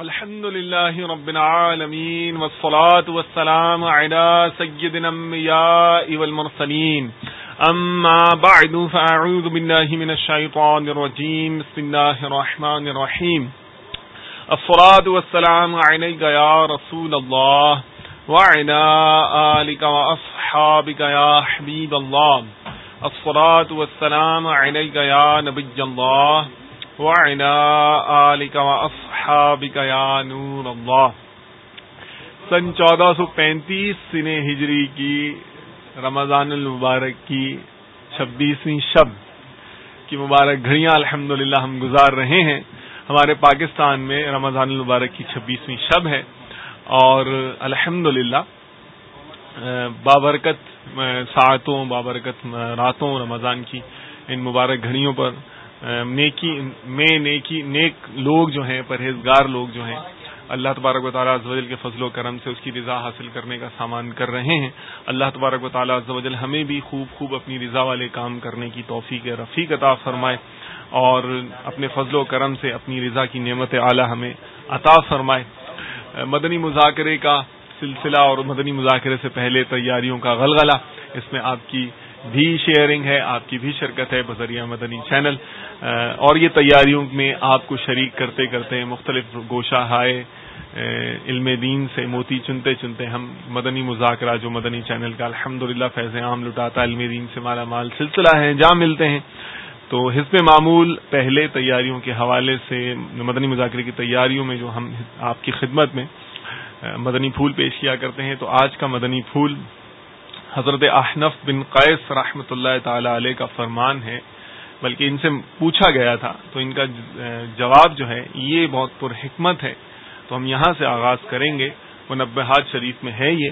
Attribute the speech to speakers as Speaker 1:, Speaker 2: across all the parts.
Speaker 1: الحمد لله رب العالمين والصلاة والسلام على سيد الأنبياء والمرسلين. أما بعد، فأعوذ بالله من الشيطان الرجيم. بسم الله الرحمن الرحيم. الصلاة والسلام عليك يا رسول الله وعلى آلك وأصحابك يا حبيب الله. الصلاة والسلام عليك يا نبي الله. وعلى آلك وأصحابك يا نور الله۔ سن چودہ سو پینتیس سن ہجری کی رمضان المبارک کی چھبیسویں شب کی مبارک گھڑیاں الحمد ہم گزار رہے ہیں۔ ہمارے پاکستان میں رمضان المبارک کی چھبیسویں شب ہے اور الحمد للہ بابرکت ساعتوں، بابرکت راتوں رمضان کی ان مبارک گھڑیوں پر نیکی، میں نیکی، نیک لوگ جو ہیں، پرہیزگار لوگ جو ہیں، اللہ تبارک و تعالیٰ ازوجل کے فضل و کرم سے اس کی رضا حاصل کرنے کا سامان کر رہے ہیں۔ اللہ تبارک و تعالیٰ ازوجل ہمیں بھی خوب خوب اپنی رضا والے کام کرنے کی توفیق، رفیق عطا فرمائے اور اپنے فضل و کرم سے اپنی رضا کی نعمت اعلیٰ ہمیں عطا فرمائے۔ مدنی مذاکرے کا سلسلہ اور مدنی مذاکرے سے پہلے تیاریوں کا غلغلہ۔ اس میں آپ کی بھی شیئرنگ ہے، آپ کی بھی شرکت ہے، بذریعہ مدنی چینل۔ اور یہ تیاریوں میں آپ کو شریک کرتے کرتے مختلف گوشہ ہائے علم دین سے موتی چنتے چنتے ہم مدنی مذاکرہ، جو مدنی چینل کا الحمد للہ فیض عام لٹاتا، علم دین سے مالا مال سلسلہ ہے، جہاں ملتے ہیں۔ تو حزب معمول پہلے تیاریوں کے حوالے سے، مدنی مذاکرے کی تیاریوں میں جو ہم آپ کی خدمت میں مدنی پھول پیش کیا کرتے ہیں۔ تو آج کا مدنی پھول حضرت احنف بن قیس رحمۃ اللہ تعالی علیہ کا فرمان ہے۔ بلکہ ان سے پوچھا گیا تھا، تو ان کا جواب جو ہے، یہ بہت پر حکمت ہے۔ تو ہم یہاں سے آغاز کریں گے۔ وہ نبہات شریف میں ہے یہ۔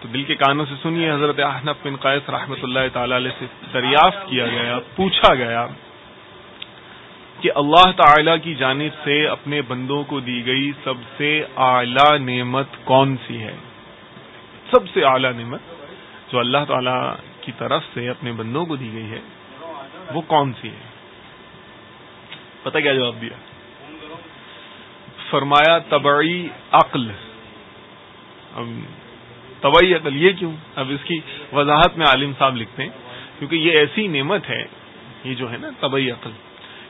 Speaker 1: تو دل کے کانوں سے سنیے، حضرت احنف بن قیس رحمۃ اللہ تعالی علیہ سے دریافت کیا گیا، پوچھا گیا کہ اللہ تعالی کی جانب سے اپنے بندوں کو دی گئی سب سے اعلی نعمت کون سی ہے؟ سب سے اعلی نعمت جو اللہ تعالی کی طرف سے اپنے بندوں کو دی گئی ہے۔ وہ کون سی ہے پتہ کیا جواب دیا؟ فرمایا، تبعی عقل۔ اب طبعی عقل یہ کیوں؟ اب اس کی وضاحت میں عالم صاحب لکھتے ہیں، کیونکہ یہ ایسی نعمت ہے، یہ جو ہے نا طبعی عقل۔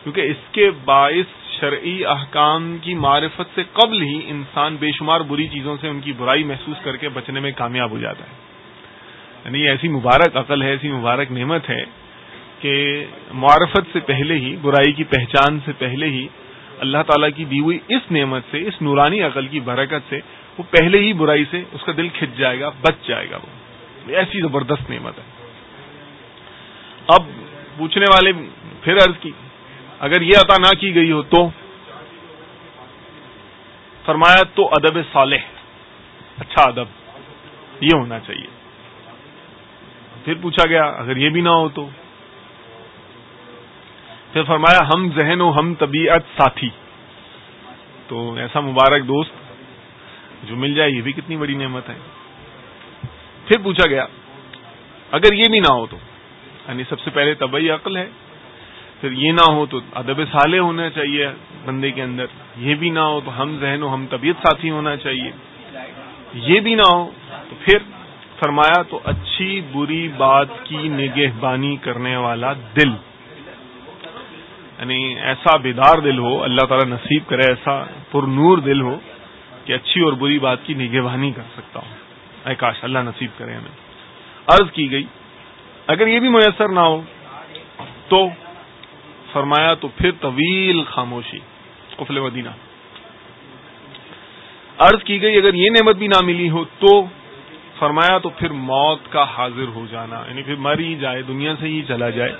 Speaker 1: کیونکہ اس کے باعث شرعی احکام کی معرفت سے قبل ہی انسان بے شمار بری چیزوں سے ان کی برائی محسوس کر کے بچنے میں کامیاب ہو جاتا ہے۔ یعنی یہ ایسی مبارک عقل ہے، ایسی مبارک نعمت ہے کہ معرفت سے پہلے ہی، برائی کی پہچان سے پہلے ہی اللہ تعالیٰ کی دی ہوئی اس نعمت سے، اس نورانی عقل کی برکت سے، وہ پہلے ہی برائی سے اس کا دل کھچ جائے گا، بچ جائے گا وہ۔ ایسی زبردست نعمت ہے۔ اب پوچھنے والے پھر عرض کی، اگر یہ عطا نہ کی گئی ہو تو؟ فرمایا تو ادب صالح۔ اچھا ادب، یہ ہونا چاہیے۔ پھر پوچھا گیا، اگر یہ بھی نہ ہو تو؟ پھر فرمایا، ہم ذہن و ہم طبیعت ساتھی۔ تو ایسا مبارک دوست جو مل جائے، یہ بھی کتنی بڑی نعمت ہے۔ پھر پوچھا گیا، اگر یہ بھی نہ ہو تو؟ یعنی سب سے پہلے طبی عقل ہے، پھر یہ نہ ہو تو ادب سالے ہونا چاہیے بندے کے اندر۔ یہ بھی نہ ہو تو ہم ذہن و ہم طبیعت ساتھی ہونا چاہیے۔ یہ بھی نہ ہو تو پھر فرمایا، تو اچھی بری بات کی نگہبانی کرنے والا دل۔ یعنی ایسا بیدار دل ہو، اللہ تعالیٰ نصیب کرے ایسا پر نور دل ہو کہ اچھی اور بری بات کی نگہبانی کر سکتا ہوں۔ اے کاش اللہ نصیب کرے ہمیں۔ عرض کی گئی، اگر یہ بھی میسر نہ ہو تو فرمایا تو پھر طویل خاموشی، قفل مدینہ۔ عرض کی گئی، اگر یہ نعمت بھی نہ ملی ہو تو فرمایا تو پھر موت کا حاضر ہو جانا۔ یعنی پھر مر ہی جائے، دنیا سے ہی چلا جائے۔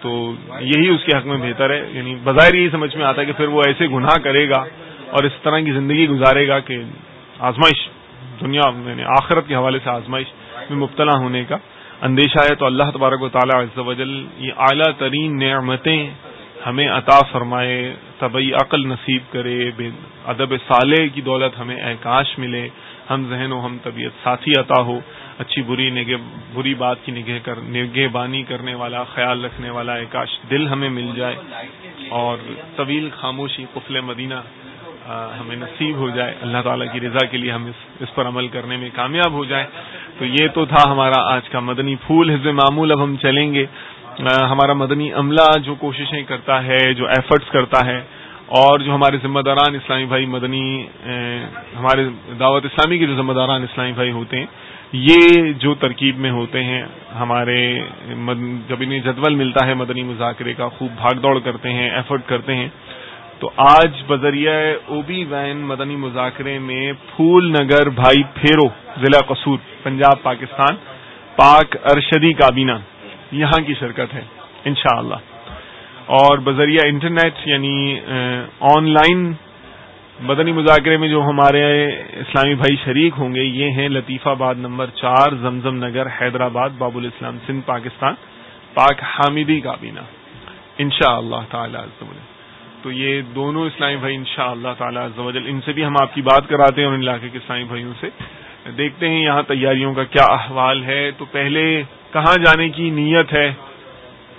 Speaker 1: تو یہی اس کے حق میں بہتر ہے۔ یعنی بظاہر یہی سمجھ میں آتا ہے کہ پھر وہ ایسے گناہ کرے گا اور اس طرح کی زندگی گزارے گا کہ آزمائش، دنیا یعنی آخرت کے حوالے سے آزمائش میں مبتلا ہونے کا اندیشہ ہے۔ تو اللہ تبارک و تعالیٰ عز و جل یہ اعلیٰ ترین نعمتیں ہمیں عطا فرمائے طبی عقل نصیب کرے ادب صالح کی دولت ہمیں احکاش ملے، ہم ذہن و ہم طبیعت ساتھی عطا ہو۔ اچھی بری نگہ بری بات کی نگہ کر نگہ بانی کرنے والا، خیال رکھنے والا ایک دل ہمیں مل جائے اور طویل خاموشی قفل مدینہ ہمیں نصیب ہو جائے۔ اللہ تعالیٰ کی رضا کے لیے ہم اس اس پر عمل کرنے میں کامیاب ہو جائیں تو یہ تو تھا ہمارا آج کا مدنی پھول۔ حزب معمول اب ہم چلیں گے۔ ہمارا مدنی عملہ جو کوششیں کرتا ہے، جو ایفرٹس کرتا ہے اور جو ہمارے ذمہ داران اسلامی بھائی مدنی ہمارے دعوت اسلامی کے جو ذمہ داران اسلامی بھائی ہوتے ہیں یہ جو ترکیب میں ہوتے ہیں، ہمارے جب انہیں جدول ملتا ہے مدنی مذاکرے کا، خوب بھاگ دوڑ کرتے ہیں ایفرٹ کرتے ہیں، تو آج بذریعہ اوبی وین مدنی مذاکرے میں پھول نگر بھائی پھیرو، ضلع قصور، پنجاب، پاکستان، پاک ارشدی کابینہ، یہاں کی شرکت ہے، انشاءاللہ۔ اور بذریعہ انٹرنیٹ یعنی آن لائن مدنی مذاکرے میں جو ہمارے اسلامی بھائی شریک ہوں گے، یہ ہیں لطیفہ آباد نمبر چار، زمزم نگر، حیدرآباد باب الاسلام سندھ، پاکستان۔ پاک حامدی کابینہ ان شاء اللہ تعالی تو یہ دونوں اسلامی بھائی ان شاء اللہ تعالیٰ ان سے بھی ہم آپ کی بات کراتے ہیں اور ان علاقے کے اسلامی بھائیوں سے۔ دیکھتے ہیں یہاں تیاریوں کا کیا احوال ہے۔ تو پہلے کہاں جانے کی نیت ہے؟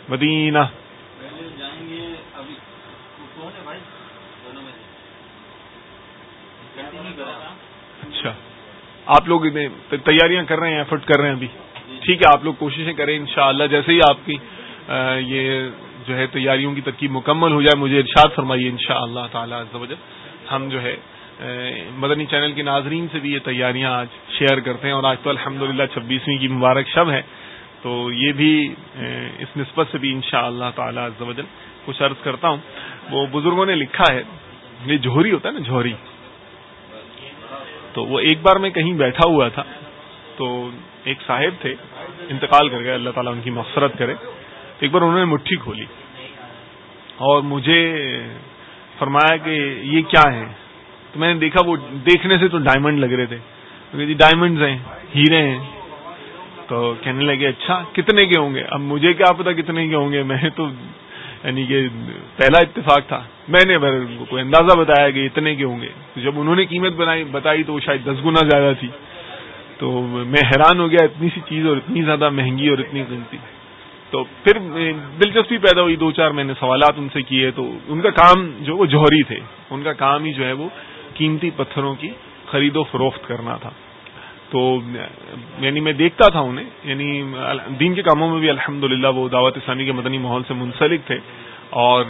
Speaker 1: مدینہ اچھا آپ لوگ تیاریاں کر رہے ہیں ایفرٹ کر رہے ہیں ابھی۔ ٹھیک ہے، آپ لوگ کوششیں کریں، انشاءاللہ جیسے ہی آپ کی یہ جو ہے تیاریوں کی ترکیب مکمل ہو جائے، مجھے ارشاد فرمائیے ان شاء اللہ تعالیٰ ہم جو ہے مدنی چینل کے ناظرین سے بھی یہ تیاریاں آج شیئر کرتے ہیں۔ اور آج تو الحمد للہ چھبیسویں کی مبارک شب ہے۔ تو یہ بھی اس نسبت سے بھی ان شاء اللہ تعالیٰ کچھ عرض کرتا ہوں۔ وہ بزرگوں نے لکھا ہے، یہ جوہری ہوتا ہے نا، جوہری۔ تو وہ ایک بار میں کہیں بیٹھا ہوا تھا، تو ایک صاحب تھے، انتقال کر گئے، اللہ تعالیٰ ان کی مفسرت کرے۔ ایک بار انہوں نے مٹھی کھولی اور مجھے فرمایا کہ یہ کیا ہے؟ تو میں نے دیکھا وہ دیکھنے سے تو ڈائمنڈ لگ رہے تھے۔ جی ڈائمنڈز ہیں، ہیرے ہیں۔ تو کہنے لگے اچھا کتنے کے ہوں گے؟ اب مجھے کیا پتا کتنے کے ہوں گے؟ میں تو یعنی کہ پہلا اتفاق تھا۔ میں نے کوئی اندازہ بتایا کہ اتنے کے ہوں گے۔ جب انہوں نے قیمت بنائی، بتائی تو وہ شاید دس گنا زیادہ تھی۔ تو میں حیران ہو گیا، اتنی سی چیز اور اتنی زیادہ مہنگی اور اتنی قیمتی۔ تو پھر دلچسپی پیدا ہوئی، دو چار میں نے سوالات ان سے کیے۔ تو ان کا کام جو وہ جوہری تھے، ان کا کام ہی جو ہے وہ قیمتی پتھروں کی خرید و فروخت کرنا تھا۔ تو یعنی میں دیکھتا تھا انہیں یعنی دین کے کاموں میں بھی الحمد وہ دعوت اسلامی کے مدنی ماحول سے منسلک تھے اور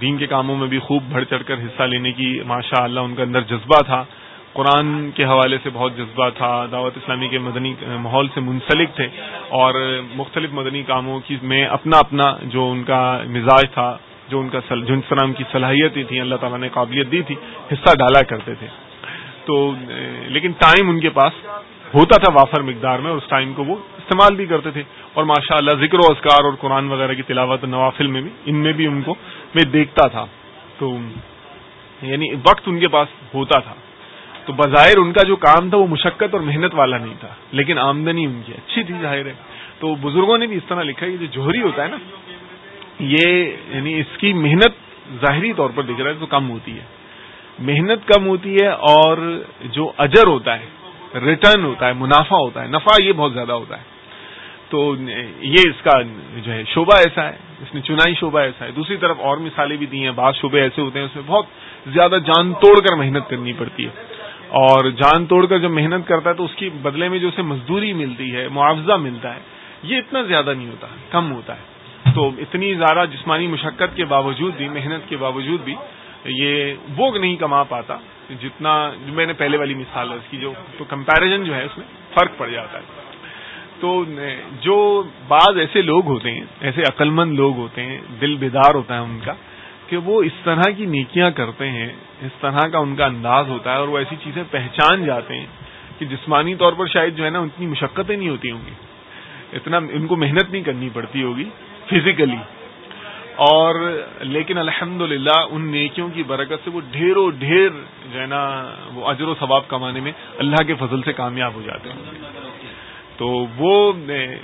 Speaker 1: دین کے کاموں میں بھی خوب بڑھ چڑھ کر حصہ لینے کی ماشاء اللہ ان کا اندر جذبہ تھا۔ قرآن کے حوالے سے بہت جذبہ تھا، دعوت اسلامی کے مدنی ماحول سے منسلک تھے اور مختلف مدنی کاموں کی میں اپنا اپنا جو ان کا مزاج تھا، جو ان کا جو اسلام کی صلاحیتیں تھیں، اللہ تعالیٰ نے قابلیت دی تھی، حصہ ڈالا کرتے تھے۔ تو، لیکن ٹائم ان کے پاس ہوتا تھا وافر مقدار میں اور اس ٹائم کو وہ استعمال بھی کرتے تھے اور ماشاء اللہ ذکر و اذکار اور قرآن وغیرہ کی تلاوت نوافل میں بھی، ان میں بھی ان کو میں دیکھتا تھا۔ تو یعنی وقت ان کے پاس ہوتا تھا۔ تو بظاہر ان کا جو کام تھا وہ مشقت اور محنت والا نہیں تھا، لیکن آمدنی ان کی اچھی تھی ظاہر ہے۔ تو بزرگوں نے بھی اس طرح لکھا ہے جو جوہری ہوتا ہے نا، یہ یعنی اس کی محنت ظاہری طور پر دکھ رہا ہے تو کم ہوتی ہے۔ محنت کم ہوتی ہے اور جو اجر ہوتا ہے ریٹرن ہوتا ہے، منافع ہوتا ہے، نفع یہ بہت زیادہ ہوتا ہے۔ تو یہ اس کا جو ہے، شعبہ ایسا ہے، اس نے چنائی شعبہ ایسا ہے۔ دوسری طرف اور مثالیں بھی دی ہیں، بعض شعبے ایسے ہوتے ہیں، اس میں بہت زیادہ جان توڑ کر محنت کرنی پڑتی ہے۔ اور جان توڑ کر جب محنت کرتا ہے تو اس کی بدلے میں جو اسے مزدوری ملتی ہے، معاوضہ ملتا ہے، یہ اتنا زیادہ نہیں ہوتا، کم ہوتا ہے۔ تو اتنی زیادہ جسمانی مشقت کے باوجود بھی، محنت کے باوجود بھی یہ وہ نہیں کما پاتا، جتنا میں نے پہلے والی مثال ہے اس کی، جو تو کمپیرزن جو ہے اس میں فرق پڑ جاتا ہے۔ تو جو بعض ایسے لوگ ہوتے ہیں، ایسے عقلمند لوگ ہوتے ہیں، دل بیدار ہوتا ہے ان کا، کہ وہ اس طرح کی نیکیاں کرتے ہیں، اس طرح کا ان کا انداز ہوتا ہے اور وہ ایسی چیزیں پہچان جاتے ہیں کہ جسمانی طور پر شاید جو ہے نا، اتنی مشقتیں نہیں ہوتی ہوں گی۔ اتنا ان کو محنت نہیں کرنی پڑتی ہوگی فزیکلی اور لیکن الحمد ان نیکیوں کی برکت سے وہ ڈھیروں ڈھیر جو ہے نا وہ اجر و ثواب کمانے میں اللہ کے فضل سے کامیاب ہو جاتے ہیں۔ تو وہ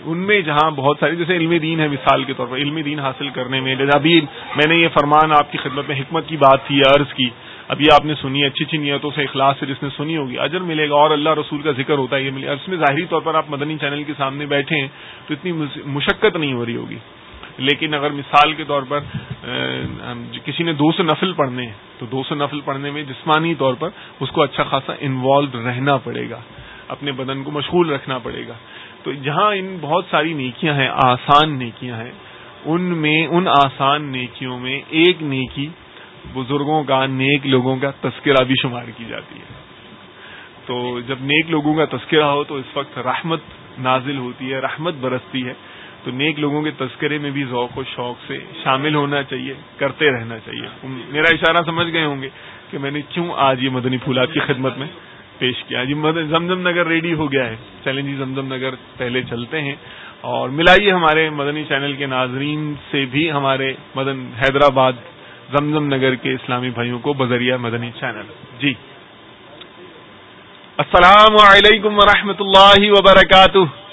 Speaker 1: ان میں جہاں بہت ساری جیسے علم دین ہے مثال کے طور پر، علم دین حاصل کرنے میں ابھی میں نے یہ فرمان آپ کی خدمت میں حکمت کی بات تھی، عرض کی۔ اب یہ آپ نے سنی، اچھی اچھی نیتوں سے اخلاص سے جس نے سنی ہوگی، اجر ملے گا اور اللہ رسول کا ذکر ہوتا ہے، یہ ملے گا۔ اس میں ظاہری طور پر آپ مدنی چینل کے سامنے بیٹھے ہیں تو اتنی مشقت نہیں ہو رہی ہوگی۔ لیکن اگر مثال کے طور پر جی کسی نے دو سو نفل پڑھنے ہیں، تو دو سو نفل پڑھنے میں جسمانی طور پر اس کو اچھا خاصا انوالو رہنا پڑے گا، اپنے بدن کو مشغول رکھنا پڑے گا۔ تو جہاں ان بہت ساری نیکیاں ہیں، آسان نیکیاں ہیں، ان میں، ان آسان نیکیوں میں ایک نیکی بزرگوں کا، نیک لوگوں کا تذکرہ بھی شمار کی جاتی ہے۔ تو جب نیک لوگوں کا تذکرہ ہو، تو اس وقت رحمت نازل ہوتی ہے، رحمت برستی ہے۔ تو نیک لوگوں کے تذکرے میں بھی ذوق و شوق سے شامل ہونا چاہیے، کرتے رہنا چاہیے۔ میرا اشارہ سمجھ گئے ہوں گے کہ میں نے کیوں آج یہ مدنی پھولات کی خدمت میں پیش کیا۔ جی زمزم نگر ریڈی ہو گیا ہے۔ چلیں جی زمزم نگر پہلے چلتے ہیں۔ اور ملائیے ہمارے مدنی چینل کے ناظرین سے بھی ہمارے مدن حیدرآباد، زمزم نگر کے اسلامی بھائیوں کو بذریعہ مدنی چینل۔ جی۔ السلام علیکم ورحمۃ اللہ وبرکاتہ۔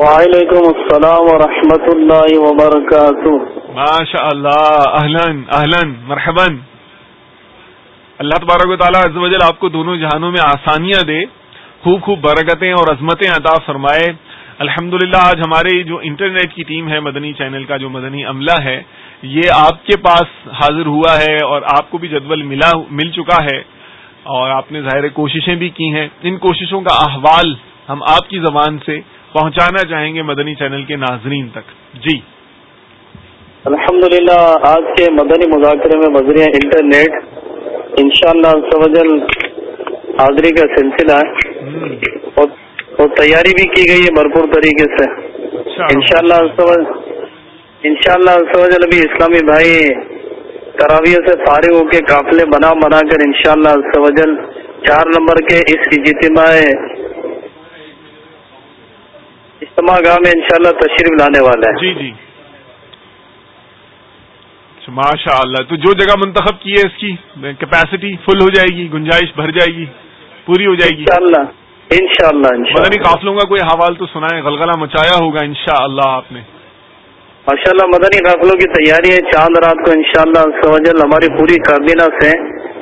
Speaker 2: وعلیکم السلام ورحمۃ اللہ وبرکاتہ۔
Speaker 1: ماشاء اللہ اہلن اہلن مرحبن اللہ تبارک و تعالیٰ عز و جل آپ کو دونوں جہانوں میں آسانیاں دے، خوب خوب برکتیں اور عظمتیں عطا فرمائے۔ الحمد آج ہمارے جو انٹرنیٹ کی ٹیم ہے، مدنی چینل کا جو مدنی عملہ ہے، یہ آپ کے پاس حاضر ہوا ہے اور آپ کو بھی جدول ملا، مل چکا ہے۔ اور آپ نے ظاہر کوششیں بھی کی ہیں۔ ان کوششوں کا احوال ہم آپ کی زبان سے پہنچانا چاہیں گے مدنی چینل کے ناظرین تک۔ جی۔
Speaker 2: الحمد آج کے مدنی مذاکرے میں مظریہ انٹرنیٹ انشاءاللہ اللہ حاضری کا سلسلہ ہے۔ اور تیاری بھی کی گئی ہے بھرپور طریقے سے۔ انشاءاللہ۔ شاء اللہ ابھی اسلامی بھائی تراویہ سے فارغ ہو کے قافلے بنا بنا کر انشاءاللہ شاء اللہ چار نمبر کے اس اجتماع اجتماع گاہ میں انشاءاللہ تشریف لانے والے ہیں۔
Speaker 1: جی جی۔ ماشاء اللہ تو جو جگہ منتخب کی ہے اس کی کیپیسٹی فل ہو جائے گی گنجائش بھر جائے گی پوری ہو جائے گی۔
Speaker 2: انشاءاللہ انشاءاللہ
Speaker 1: مدنی قافلوں کا کوئی حوال تو سنائے غلغلہ مچایا ہوگا انشاءاللہ آپ نے۔
Speaker 2: ماشاء اللہ مدنی قافلوں کی تیاری ہے۔ چاند رات کو انشاءاللہ شاء اللہ ہماری پوری کابینہ سے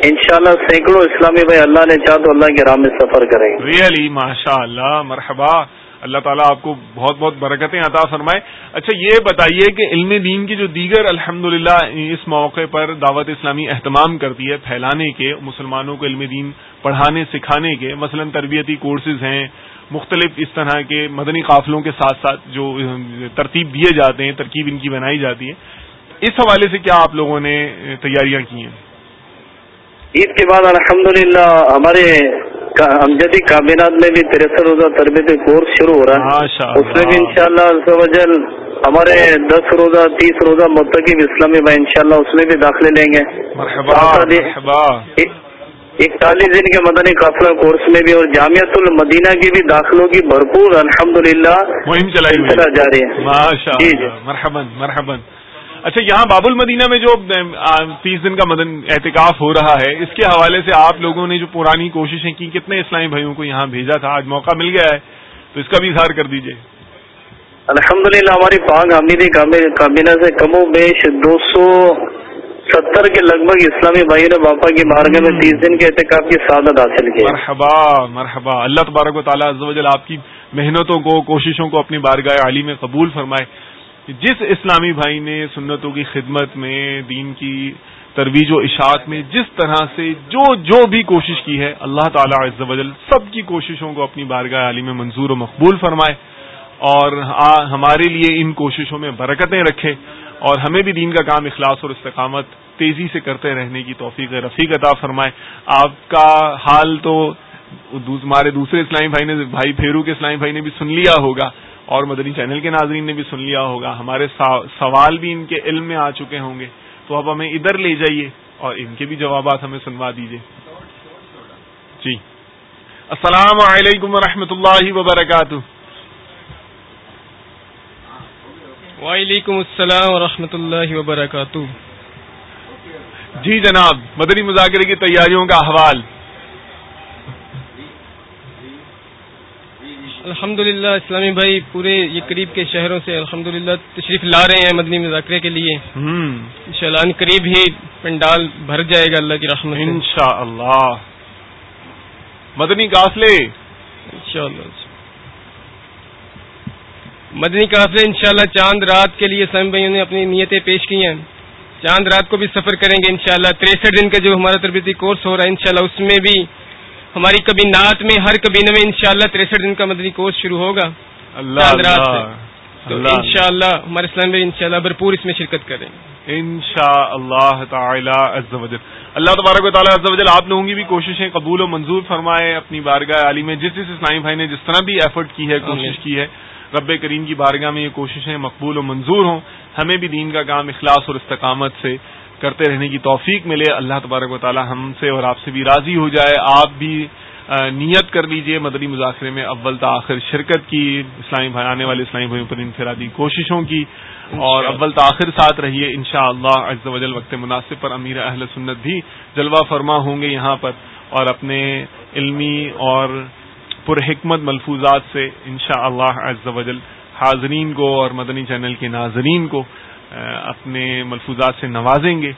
Speaker 2: انشاءاللہ سینکڑوں اسلامی بھائی اللہ نے چاہ تو اللہ کے راہ میں سفر کریں۔ گے
Speaker 1: ریئلی ماشاء اللہ مرحبا۔ اللہ تعالیٰ آپ کو بہت بہت برکتیں عطا فرمائے۔ اچھا یہ بتائیے کہ علم دین کی جو دیگر الحمد اس موقع پر دعوت اسلامی اہتمام کرتی ہے پھیلانے کے، مسلمانوں کو علم دین پڑھانے، سکھانے کے، مثلا تربیتی کورسز ہیں، مختلف اس طرح کے مدنی قافلوں کے ساتھ ساتھ جو ترتیب دیے جاتے ہیں، ترکیب ان کی بنائی جاتی ہے۔ اس حوالے سے کیا آپ لوگوں نے تیاریاں کی ہیں؟
Speaker 2: عید کے بعد الحمد ہمارے امجدی کابینات میں بھی تریسٹھ روزہ تربیتی کورس شروع ہو رہا ہے۔ اس میں بھی انشاءاللہ شاء اللہ ہمارے دس روزہ تیس روزہ متقب اسلامی بھائی انشاءاللہ اس میں بھی داخلے لیں گے۔ اکتالیس دن کے مدنی قافلہ کورس میں بھی اور جامعت المدینہ کی بھی داخلوں کی بھرپور الحمد للہ
Speaker 1: جاری ہے۔ جی جی۔ مرحبن مرحبن اچھا یہاں باب المدینہ میں جو تیس دن کا مدن احتکاف ہو رہا ہے اس کے حوالے سے آپ لوگوں نے جو پرانی کوششیں کی کتنے اسلامی بھائیوں کو یہاں بھیجا تھا؟ آج موقع مل گیا ہے تو اس کا بھی اظہار کر دیجیے
Speaker 2: الحمد للہ ہماری پاک حمیدی کابینہ سے کم و بیش دو سو ستر کے لگ بھگ اسلامی بھائی نے باپا کی مارگے میں تیس دن کے احتکاب کی سعادت حاصل کی۔
Speaker 1: مرحبا مرحبا۔ اللہ تبارک و تعالیٰ آپ کی محنتوں کو کوششوں کو اپنی بارگاہ عالی میں قبول فرمائے۔ جس اسلامی بھائی نے سنتوں کی خدمت میں دین کی ترویج و اشاعت میں جس طرح سے جو جو بھی کوشش کی ہے، اللہ تعالیٰ عز و جل سب کی کوششوں کو اپنی بارگاہ عالی میں منظور و مقبول فرمائے اور ہمارے لیے ان کوششوں میں برکتیں رکھے اور ہمیں بھی دین کا کام اخلاص اور استقامت تیزی سے کرتے رہنے کی توفیق رفیق عطا فرمائے۔ آپ کا حال تو ہمارے دوسرے اسلامی بھائی نے، بھائی پھیرو کے اسلامی بھائی نے بھی سن لیا ہوگا۔ اور مدنی چینل کے ناظرین نے بھی سن لیا ہوگا۔ ہمارے سوال بھی ان کے علم میں آ چکے ہوں گے۔ تو اب ہمیں ادھر لے جائیے اور ان کے بھی جوابات ہمیں سنوا دیجیے۔ جی۔ السلام علیکم و اللہ وبرکاتہ۔
Speaker 3: وعلیکم السلام ورحمۃ اللہ وبرکاتہ۔
Speaker 1: جی جناب مدنی مذاکرے کی تیاریوں کا احوال۔
Speaker 3: الحمد اسلامی بھائی پورے یہ قریب کے شہروں سے الحمد تشریف لا رہے ہیں مدنی مذاکرے کے لیے۔ ان شاء اللہ قریب ہی پنڈال بھر جائے گا اللہ کی رحمت
Speaker 1: ان شاء اللہ مدنی قافلے۔
Speaker 3: مدنی قافلے انشاءاللہ چاند رات کے لیے سم بھائیوں نے اپنی نیتیں پیش کی ہیں۔ چاند رات کو بھی سفر کریں گے انشاءاللہ۔ شاء تریسٹھ دن کا جو ہمارا تربیتی کورس ہو رہا ہے انشاءاللہ اس میں بھی ہماری کبھی نعت میں ہر کبینہ میں انشاءاللہ شاء تریسٹھ دن کا مدنی کورس شروع ہوگا۔
Speaker 1: اللہ
Speaker 3: ان شاء اللہ ہمارے اسلام میں ان شاء اللہ بھرپور اس میں شرکت کریں۔
Speaker 1: ان شاء اللہ تعالی اللہ تبارک و تعالیٰ آپ لوگوں کی بھی کوششیں قبول و منظور فرمائے اپنی بارگاہ علی میں۔ جس جس اسلامی بھائی نے جس طرح بھی ایفرٹ کی ہے کوشش کی ہے رب کریم کی بارگاہ میں یہ کوششیں مقبول و منظور ہوں۔ ہمیں بھی دین کا کام اخلاص اور استقامت سے کرتے رہنے کی توفیق ملے اللہ تبارک و تعالی ہم سے اور آپ سے بھی راضی ہو جائے۔ آپ بھی نیت کر لیجیے مدنی مذاکرے میں اول تاخیر شرکت کی اسلامی بھائی آنے والے اسلامی بھائیوں پر انفرادی کوششوں کی۔ اور اول تاخیر ساتھ رہیے ان شاء اللہ وجل وقت مناسب پر امیر اہل سنت بھی جلوہ فرما ہوں گے یہاں پر اور اپنے علمی اور پر حکمت ملفوظات سے ان شاء اللہ وجل حاضرین کو اور مدنی چینل کے ناظرین کو اپنے ملفوظات سے نوازیں گے،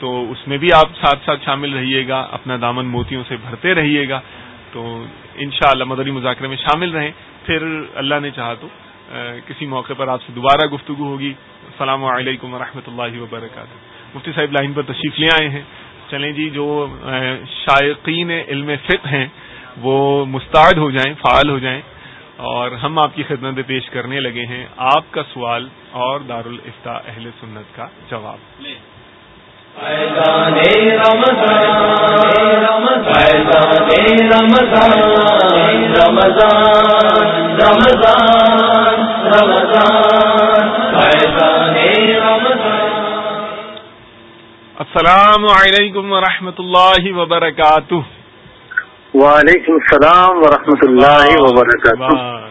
Speaker 1: تو اس میں بھی آپ ساتھ ساتھ شامل رہیے گا، اپنا دامن موتیوں سے بھرتے رہیے گا، تو ان شاء اللہ مذاکرے میں شامل رہیں۔ پھر اللہ نے چاہا تو کسی موقع پر آپ سے دوبارہ گفتگو ہوگی۔ السلام علیکم و اللہ وبرکاتہ۔ مفتی صاحب لائن پر تشریف لے آئے ہیں۔ چلیں جی جو شائقین علم فقہ ہیں، وہ مستعد ہو جائیں، فعال ہو جائیں۔ اور ہم آپ کی خدمت پیش کرنے لگے ہیں آپ کا سوال اور دارالفتا اہل سنت کا جواب۔ السلام علیکم ورحمۃ اللہ وبرکاتہ۔
Speaker 4: وعلیکم السلام ورحمۃ اللہ وبرکاتہ۔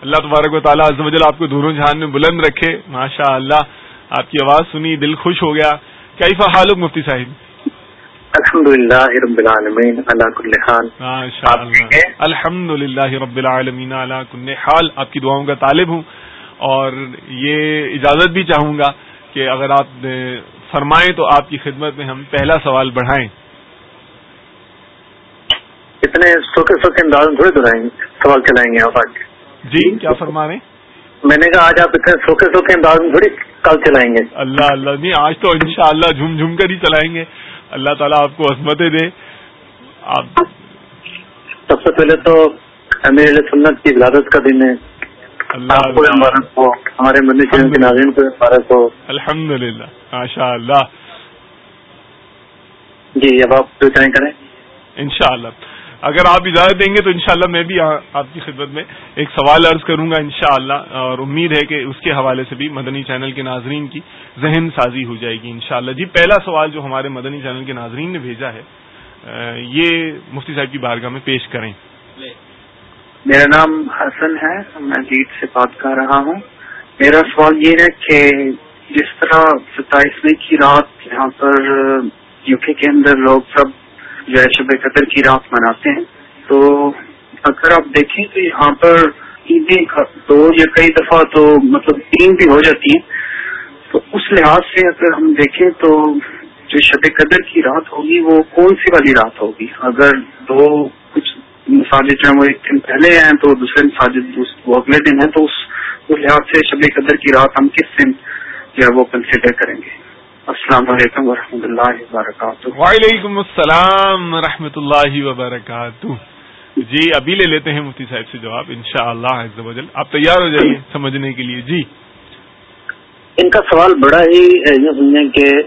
Speaker 1: اللہ تبارک و تعالیٰ وجل آپ کو دوروں جہان میں بلند رکھے۔ ماشاء اللہ آپ کی آواز سنی دل خوش ہو گیا۔ کئی فحال مفتی صاحب؟
Speaker 4: الحمد للہ رب العالمین
Speaker 1: الحمد للہ رب العالمین اللہ کل حال۔ آپ کی دعاؤں کا طالب ہوں۔ اور یہ اجازت بھی چاہوں گا کہ اگر آپ فرمائیں تو آپ کی خدمت میں ہم پہلا سوال بڑھائیں۔
Speaker 4: اتنے سوکھے سوکھے انداز میں تھوڑے دہرائیں گے سوال چلائیں گے آپ آج۔
Speaker 1: جی کیا فرما رہے
Speaker 4: میں نے کہا آج آپ اتنے سوکھے سوکھے انداز میں تھوڑی کل چلائیں گے۔
Speaker 1: اللہ اللہ نہیں آج تو انشاءاللہ جھوم جھوم کر ہی چلائیں گے۔ اللہ تعالیٰ آپ کو عظمتیں دے۔ آپ
Speaker 4: سب سے پہلے تو امیر سنت کی ولادت کا دن ہے۔ اللہ ہمارے مندر کے ناظرین کو مبارک ہو
Speaker 1: الحمد للہ ماشاء اللہ
Speaker 4: جی اب آپ جو چاہیں کریں۔
Speaker 1: انشاءاللہ۔ اگر آپ اجازت دیں گے تو انشاءاللہ میں بھی آپ کی خدمت میں ایک سوال عرض کروں گا انشاءاللہ، اور امید ہے کہ اس کے حوالے سے بھی مدنی چینل کے ناظرین کی ذہن سازی ہو جائے گی انشاءاللہ۔ جی پہلا سوال جو ہمارے مدنی چینل کے ناظرین نے بھیجا ہے یہ مفتی صاحب کی بارگاہ میں پیش کریں۔
Speaker 4: میرا نام حسن ہے، میں جیت سے بات کر رہا ہوں۔ میرا سوال یہ ہے کہ جس طرح ستائیسویں کی رات یہاں پر یو کے اندر لوگ سب جو ہے شب قدر کی رات مناتے ہیں۔ تو اگر آپ دیکھیں تو یہاں پر عیدیں دو یا کئی دفعہ تو مطلب تین بھی ہو جاتی ہیں۔ تو اس لحاظ سے اگر ہم دیکھیں تو جو شب قدر کی رات ہوگی وہ کون سی والی رات ہوگی؟ اگر دو کچھ مساجد جو ہیں وہ ایک دن پہلے ہیں تو دوسرے مساجد وہ اگلے دن ہے تو اس لحاظ سے شب قدر کی رات ہم کس دن جو ہے وہ کنسیڈر کریں گے؟ السلام علیکم و اللہ وبرکاتہ۔
Speaker 1: وعلیکم السلام و اللہ وبرکاتہ۔ جی ابھی لے لیتے ہیں مفتی صاحب سے جواب ان شاء اللہ آپ تیار ہو جائیے سمجھنے کے لیے۔ جی۔
Speaker 4: ان کا سوال بڑا ہی کہ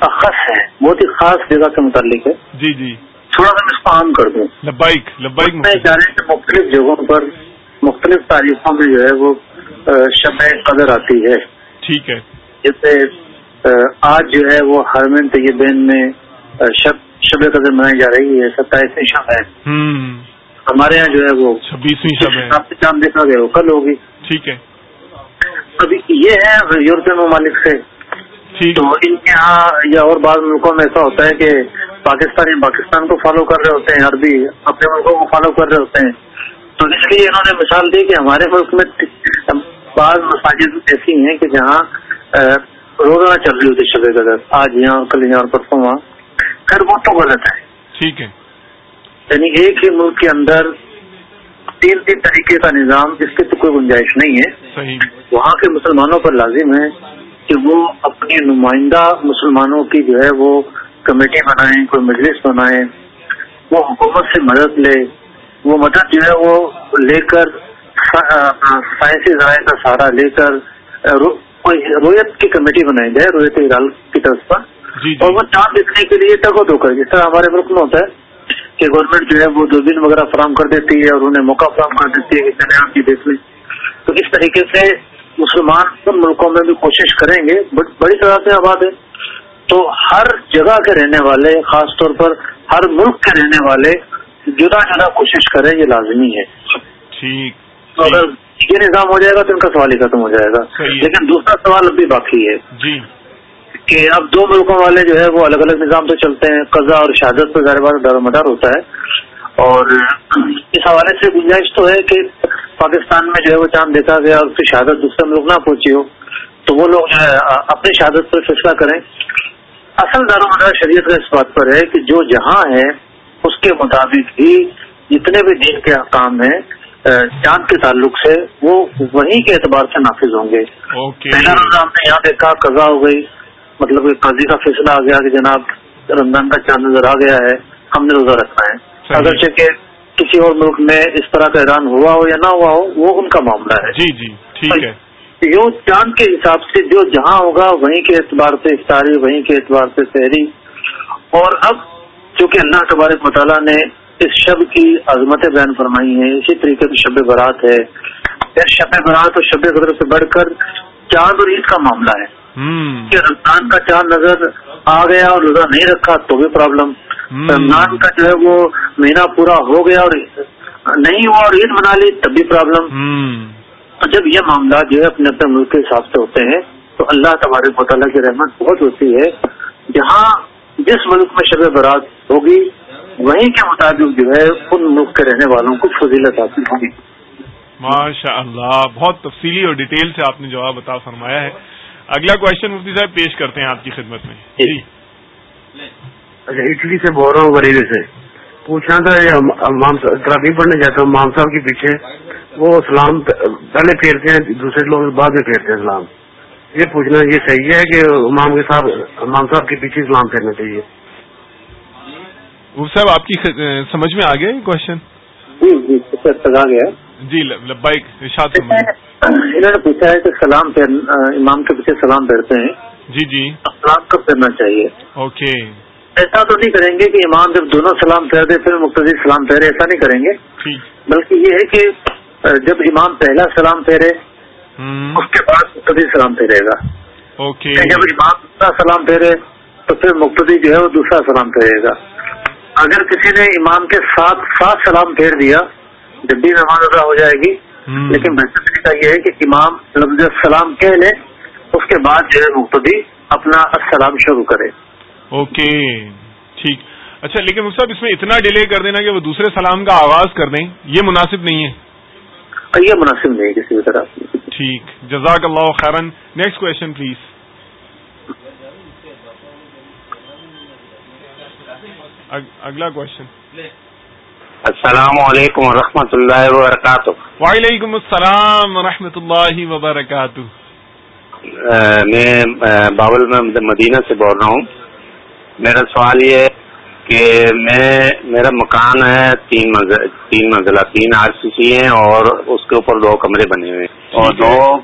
Speaker 4: خاص ہے بہت ہی خاص جگہ کے متعلق ہے۔
Speaker 1: جی جی۔
Speaker 4: تھوڑا سا اس کو عام کر دوں
Speaker 1: لبائک لبائک
Speaker 4: میں جانے کے مختلف جگہوں پر مختلف تاریخوں میں جو ہے وہ شب قدر آتی ہے۔
Speaker 1: ٹھیک ہے۔
Speaker 4: جیسے آج جو ہے وہ ہرمن طیبین میں شب شب قدر منائی جا رہی ہے ستائیسویں شب ہے۔ ہمارے یہاں جو ہے وہ
Speaker 1: چھبیسویں شب ہے۔
Speaker 4: چاند دیکھا گیا وہ کل ہوگی۔
Speaker 1: ٹھیک ہے۔
Speaker 4: ابھی یہ ہے یورپین ممالک سے۔ تو ان کے یہاں یا اور بعض ملکوں میں ایسا ہوتا ہے کہ پاکستانی پاکستان کو فالو کر رہے ہوتے ہیں عربی اپنے ملکوں کو فالو کر رہے ہوتے ہیں۔ تو اس لیے انہوں نے مثال دی کہ ہمارے ملک میں بعض مساجد ایسی ہیں کہ جہاں روزانہ چل رہی ہوتی شب قدر۔ آج یہاں کل یہاں اور پرسوں وہاں۔ خیر وہ تو غلط ہے۔
Speaker 1: ٹھیک ہے۔
Speaker 4: یعنی ایک ہی ملک کے اندر تین تین طریقے کا نظام جس کی تو کوئی گنجائش نہیں ہے۔
Speaker 1: صحیح۔
Speaker 4: وہاں کے مسلمانوں پر لازم ہے کہ وہ اپنی نمائندہ مسلمانوں کی جو ہے وہ کمیٹی بنائیں کوئی مجلس بنائیں۔ وہ حکومت سے مدد لے۔ وہ مدد جو ہے وہ لے کر سائنسی ذرائع کا سہارا لے کر کوئی رویت کی کمیٹی بنائی جائے رویت ہرال کی طرف پر
Speaker 1: جی جی۔
Speaker 4: اور وہ چاند دیکھنے کے لیے تگو دو کر جس طرح ہمارے ملک میں ہوتا ہے کہ گورنمنٹ جو ہے وہ دوربین وغیرہ فراہم کر دیتی ہے اور انہیں موقع فراہم کر دیتی ہے کہ چلے آپ کی دیکھ لیں۔ تو اس طریقے سے مسلمان ان ملکوں میں بھی کوشش کریں گے۔ بڑی طرح سے آباد ہے۔ تو ہر جگہ کے رہنے والے خاص طور پر ہر ملک کے رہنے والے جدا جدا کوشش کریں یہ لازمی ہے۔
Speaker 1: ٹھیک
Speaker 4: اگر یہ نظام ہو جائے گا تو ان کا سوال ہی ختم ہو جائے گا. لیکن دوسرا سوال ابھی باقی ہے
Speaker 1: جی.
Speaker 4: کہ اب دو ملکوں والے جو ہے وہ الگ الگ نظام سے چلتے ہیں. قزا اور شہادت پر ظاہر بات دار مدار ہوتا ہے. اور اس حوالے سے گنجائش تو ہے کہ پاکستان میں جو ہے وہ چاند دیکھا گیا اور اس کی شہادت دوسرے ملک نہ پہنچی ہو تو وہ لوگ جو ہے اپنی شہادت پر فیصلہ کریں. اصل دار و مدار شریعت کا اس بات پر ہے کہ جو جہاں ہے اس کے مطابق ہی جتنے بھی دین کے احکام ہیں چاند کے تعلق سے وہ وہیں کے اعتبار سے نافذ ہوں گے۔ پہلا روزہ ہم نے یہاں دیکھا قزا ہو گئی مطلب قاضی کا فیصلہ آ گیا کہ جناب رمضان کا چاند نظر آ گیا ہے ہم نے روزہ رکھنا ہے۔ اگرچہ کہ کسی اور ملک میں اس طرح کا اعلان ہوا ہو یا نہ ہوا ہو وہ ان کا معاملہ ہے۔
Speaker 1: جی جی ٹھیک ہے۔
Speaker 4: یوں چاند کے حساب سے جو جہاں ہوگا وہیں کے اعتبار سے افطاری وہیں کے اعتبار سے شہری اور اب چونکہ اللہ تبارک مطالعہ نے اس شب کی عظمتیں بیان فرمائی ہیں اسی طریقے سے شب برات ہے۔ پھر شب برات اور شب قدر سے بڑھ کر چاند اور عید کا معاملہ ہے۔ کہ رمضان کا چاند نظر آ گیا اور روزہ نہیں رکھا تو بھی پرابلم رمضان کا جو ہے وہ مہینہ پورا ہو گیا اور نہیں ہوا اور عید منا لی تب بھی پرابلم جب یہ معاملات جو ہے اپنے اپنے ملک کے حساب سے ہوتے ہیں تو اللہ تبارک مطالعہ کی رحمت بہت ہوتی ہے۔ جہاں جس ملک میں شب برات ہوگی وہیں کے مطابق جو ہے ان ملک کے رہنے والوں کو فضیلت حاصل ہوگی۔
Speaker 1: ماشاء اللہ بہت تفصیلی اور ڈیٹیل سے آپ نے جواب بتا فرمایا ہے۔ اگلا کوشچن مفتی صاحب پیش کرتے ہیں آپ کی خدمت میں۔ جی۔
Speaker 5: اچھا اٹلی سے بول رہا ہوں بریلی سے۔ پوچھنا تھا ترابی پڑھنے جاتا ہوں مام صاحب کے پیچھے وہ سلام پہلے پھیرتے ہیں دوسرے لوگ بعد میں پھیرتے ہیں سلام یہ پوچھنا یہ صحیح ہے کہ امام کے صاحب امام صاحب کے پیچھے سلام پھیرنا چاہیے؟
Speaker 1: صاحب آپ کی سمجھ میں آ گیا کوشچن
Speaker 4: جی جی آ گیا۔
Speaker 1: جی لبائک ارشاد
Speaker 4: انہوں نے پوچھا ہے کہ سلام امام کے پیچھے سلام پھیرتے ہیں۔
Speaker 1: جی جی۔
Speaker 4: سلام کب پھیرنا چاہیے؟
Speaker 1: اوکے۔
Speaker 4: ایسا تو نہیں کریں گے کہ امام جب دونوں سلام پھیر دے پھر مختصر سلام پھیرے ایسا نہیں کریں گے۔ بلکہ یہ ہے کہ جب امام پہلا سلام پھیرے اس کے بعد مختصر سلام پھیرے گا۔
Speaker 1: اوکے۔
Speaker 4: جب امام دوسرا سلام پھیرے تو پھر مختصر جو ہے وہ دوسرا سلام پھیرے گا۔ اگر کسی نے امام کے ساتھ ساتھ سلام پھیر دیا جب بھی نماز ادا ہو جائے گی۔ لیکن بہتر طریقہ یہ ہے کہ امام لفظ السلام کہہ لے اس کے بعد جو ہے مقتدی اپنا السلام شروع کرے۔
Speaker 1: اوکے ٹھیک۔ اچھا لیکن صاحب اس میں اتنا ڈیلے کر دینا کہ وہ دوسرے سلام کا آغاز کر دیں یہ مناسب نہیں ہے۔
Speaker 4: یہ مناسب نہیں ہے کسی بھی طرح۔
Speaker 1: ٹھیک۔ جزاک اللہ خیرن۔ نیکسٹ کوشچن پلیز اگلا کوشچن
Speaker 6: السلام علیکم و اللہ وبرکاتہ۔
Speaker 1: وعلیکم السلام و اللہ وبرکاتہ
Speaker 6: میں باول میں مدینہ سے بول رہا ہوں۔ میرا سوال یہ ہے کہ میں میرا مکان ہے تین منزل تین منزلہ تین آر سی سی ہیں اور اس کے اوپر دو کمرے بنے ہوئے ہیں۔ اور دو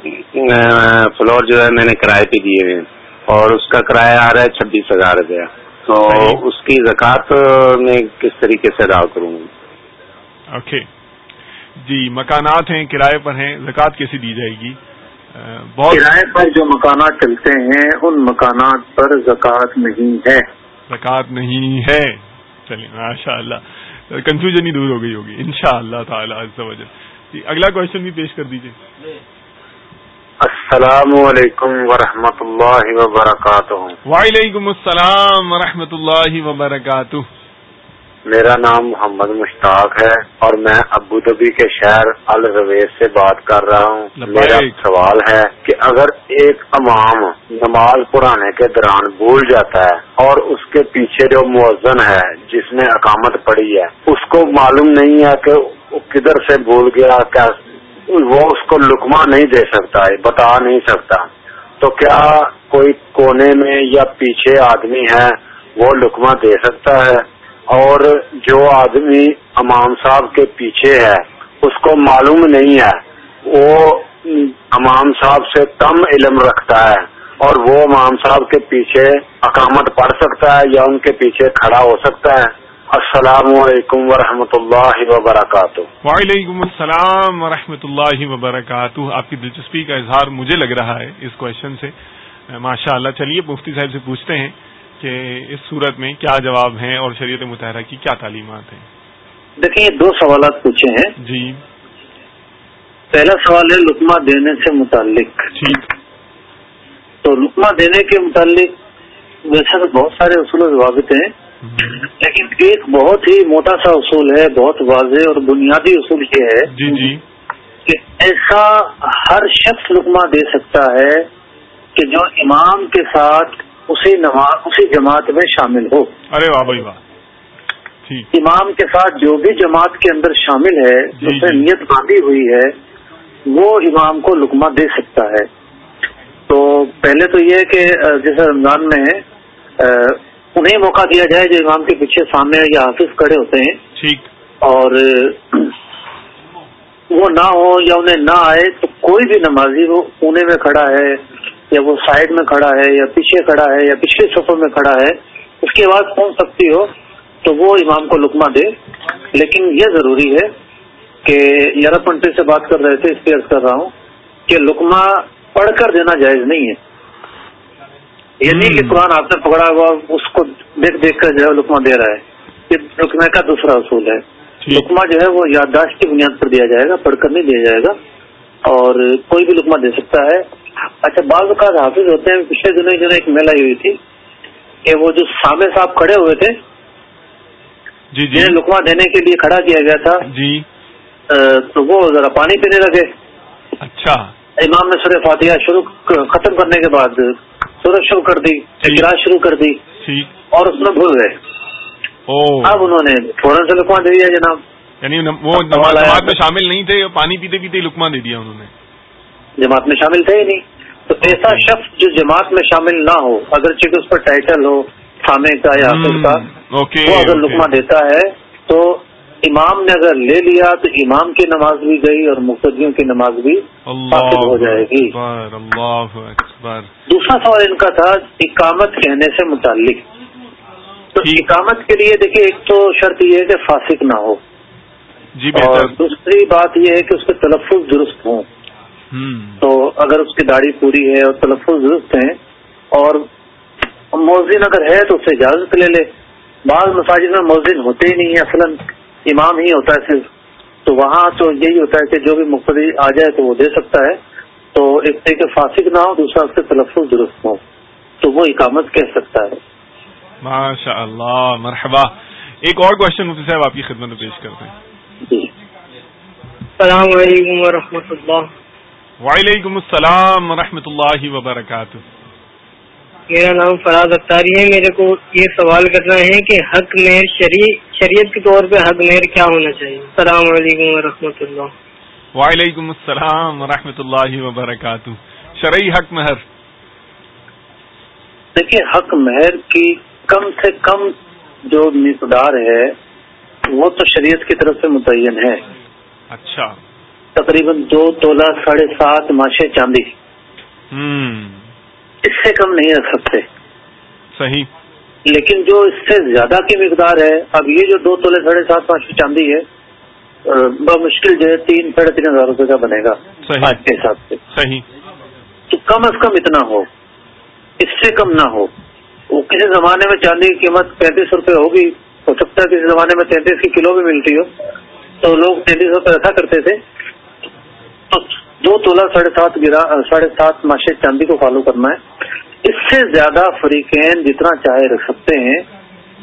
Speaker 6: فلور جو ہے میں نے کرائے پہ دیے ہوئے ہیں۔ اور اس کا کرایہ آ رہا ہے چھبیس ہزار روپیہ۔ تو اس کی زکوٰۃ میں کس طریقے سے ادا کروں؟ گا
Speaker 1: اوکے۔ جی مکانات ہیں کرائے پر ہیں زکوٰۃ کیسی دی جائے گی؟
Speaker 4: بہت کرائے پر جو مکانات چلتے ہیں ان مکانات پر زکوٰۃ نہیں ہے۔
Speaker 1: زکوٰۃ نہیں ہے۔ چلیے ماشاء اللہ کنفیوژن ہی دور ہو گئی ہوگی ان شاء اللہ تعالیٰ جی اگلا کوشچن بھی پیش کر دیجیے
Speaker 7: السلام علیکم ورحمۃ اللہ وبرکاتہ۔
Speaker 1: وعلیکم السلام ورحمۃ اللہ وبرکاتہ۔
Speaker 7: میرا نام محمد مشتاق ہے اور میں ابو دبی کے شہر الرویز سے بات کر رہا ہوں۔ میرا سوال ہے کہ اگر ایک امام نماز پڑھانے کے دوران بھول جاتا ہے اور اس کے پیچھے جو موزن ہے جس نے اقامت پڑی ہے اس کو معلوم نہیں ہے کہ کدھر سے بھول گیا کیا وہ اس کو لکما نہیں دے سکتا ہے، بتا نہیں سکتا۔ تو کیا کوئی کونے میں یا پیچھے آدمی ہے، وہ لکما دے سکتا ہے؟ اور جو آدمی امام صاحب کے پیچھے ہے، اس کو معلوم نہیں ہے۔ وہ امام صاحب سے کم علم رکھتا ہے اور وہ امام صاحب کے پیچھے اقامت پڑھ سکتا ہے یا ان کے پیچھے کھڑا ہو سکتا ہے۔ السلام علیکم ورحمۃ اللہ وبرکاتہ۔
Speaker 1: وعلیکم السلام ورحمۃ اللہ وبرکاتہ۔ آپ کی دلچسپی کا اظہار مجھے لگ رہا ہے اس کوشچن سے۔ ماشاء اللہ چلیے مفتی صاحب سے پوچھتے ہیں کہ اس صورت میں کیا جواب ہیں اور شریعت متحرہ کی کیا تعلیمات ہیں؟
Speaker 4: دیکھیں یہ دو سوالات پوچھے ہیں۔
Speaker 1: جی۔
Speaker 4: پہلا سوال ہے لکما دینے سے متعلق۔
Speaker 1: ٹھیک
Speaker 4: تو لکما دینے کے متعلق ویسے تو بہت سارے اصول و ضوابط ہیں۔ لیکن ایک بہت ہی موٹا سا اصول ہے بہت واضح اور بنیادی اصول یہ ہے
Speaker 1: جی جی۔
Speaker 4: کہ ایسا ہر شخص رکما دے سکتا ہے کہ جو امام کے ساتھ اسی نماز اسی جماعت میں شامل ہو۔
Speaker 1: ارے واہ بھائی واہ۔
Speaker 4: امام کے ساتھ جو بھی جماعت کے اندر شامل ہے جی جس میں جی۔ نیت باندھی ہوئی ہے وہ امام کو لکما دے سکتا ہے۔ تو پہلے تو یہ کہ جیسے رمضان میں انہیں موقع دیا جائے جو امام کے پیچھے سامنے یا حافظ کھڑے ہوتے ہیں۔
Speaker 1: ٹھیک۔
Speaker 4: اور وہ نہ ہو یا انہیں نہ آئے تو کوئی بھی نمازی وہ پونے میں کھڑا ہے یا وہ سائڈ میں کھڑا ہے یا پیچھے کھڑا ہے یا پچھلے سفر میں کھڑا ہے اس کی آواز پہنچ سکتی ہو تو وہ امام کو لکما دے۔ لیکن یہ ضروری ہے کہ یارہ پنٹری سے بات کر رہے تھے اس لیے کر رہا ہوں کہ لکما پڑھ کر دینا جائز نہیں ہے۔ یہ نہیں کہ قرآن آپ نے پکڑا ہوا اس کو دیکھ دیکھ کر جو ہے لکما دے رہا ہے۔ یہ لکمے کا دوسرا اصول ہے۔ لکما جو ہے وہ یادداشت کی بنیاد پر دیا جائے گا پڑھ کر نہیں دیا جائے گا۔ اور کوئی بھی لکما دے سکتا ہے۔ اچھا بعض اوقات حافظ ہوتے ہیں پچھلے دنوں جو ایک میلہ ہوئی تھی کہ وہ جو سامنے صاحب کھڑے ہوئے تھے
Speaker 1: جی جی۔
Speaker 4: لکما دینے کے لیے کھڑا کیا گیا تھا۔
Speaker 1: جی۔
Speaker 4: تو وہ ذرا پانی پینے لگے۔
Speaker 1: اچھا۔
Speaker 4: امام نے سورہ فاتحہ شروع ختم کرنے کے بعد سورج شروع کر دی اجلاس شروع کر دی اور اس میں بھول گئے۔ اب انہوں نے فوراً سے لکما دے دیا جناب۔
Speaker 1: یعنی وہ جماعت میں شامل نہیں تھے پانی پیتے پیتے لکما دے دیا انہوں نے۔
Speaker 4: جماعت میں شامل تھے ہی نہیں۔ تو ایسا شخص جو جماعت میں شامل نہ ہو اگر چونکہ اس پر ٹائٹل ہو تھانے کا یا حافظ کا وہ اگر لکما دیتا ہے تو امام نے اگر لے لیا تو امام کی نماز بھی گئی اور مقدموں کی نماز بھی حاصل ہو جائے گی۔ دوسرا سوال ان کا تھا اقامت کہنے سے متعلق۔ تو اقامت کے لیے دیکھیے ایک تو شرط یہ ہے کہ فاسق نہ ہو۔
Speaker 1: جی
Speaker 4: اور دوسری بات یہ ہے کہ اس کے تلفظ درست ہوں۔ تو اگر اس کی داڑھی پوری ہے اور تلفظ درست ہیں اور موزن اگر ہے تو اسے اجازت لے لے۔ بعض مساجد میں موزن ہوتے ہی نہیں ہے اصلاً امام ہی ہوتا ہے صرف۔ تو وہاں تو یہی ہوتا ہے کہ جو بھی مقتدی آ جائے تو وہ دے سکتا ہے۔ تو ایک طریقے فاسق نہ ہو دوسرا اس کے تلفظ درست ہو۔ تو وہ اقامت کہہ سکتا ہے۔
Speaker 1: ماشاء اللہ مرحبا۔ ایک اور کوشچن مفتی صاحب آپ کی خدمت میں پیش کرتے ہیں۔
Speaker 4: جی۔
Speaker 8: السلام علیکم ورحمۃ اللہ۔
Speaker 1: وعلیکم السلام و اللہ وبرکاتہ۔
Speaker 8: میرا نام فراز اختاری ہے۔ میرے کو یہ سوال کرنا ہے کہ حق مہر شریعت کے طور پہ حق مہر کیا ہونا چاہیے؟ السلام علیکم ورحمۃ اللہ۔
Speaker 1: وعلیکم السلام ورحمۃ اللہ وبرکاتہ۔ شرعی حق مہر۔
Speaker 4: دیکھیے حق مہر کی کم سے کم جو مقدار ہے وہ تو شریعت کی طرف سے متعین ہے۔
Speaker 1: اچھا۔
Speaker 4: تقریباً دو تولہ ساڑھے سات ماشے چاندی۔ اس سے کم نہیں رکھ سکتے۔
Speaker 1: صحیح۔
Speaker 4: لیکن جو اس سے زیادہ کی مقدار ہے اب یہ جو دو تولے ساڑھے سات پانچ چاندی ہے بمشکل جو ہے تین ساڑھے تین ہزار روپے کا بنے گا۔
Speaker 1: آج
Speaker 4: کے حساب سے۔
Speaker 1: صحیح۔
Speaker 4: تو کم از کم اتنا ہو۔ اس سے کم نہ ہو۔ وہ کسی زمانے میں چاندی کی قیمت پینتیس روپے ہوگی ہو سکتا ہے کسی زمانے میں تینتیس کی کلو بھی ملتی ہو۔ تو لوگ تینتیس روپے رکھا کرتے تھے۔ تو دو تولہ ساڑھے سات گرا ساڑھے سات ماشے چاندی کو فالو کرنا ہے اس سے زیادہ فریقین جتنا چاہے رکھ سکتے ہیں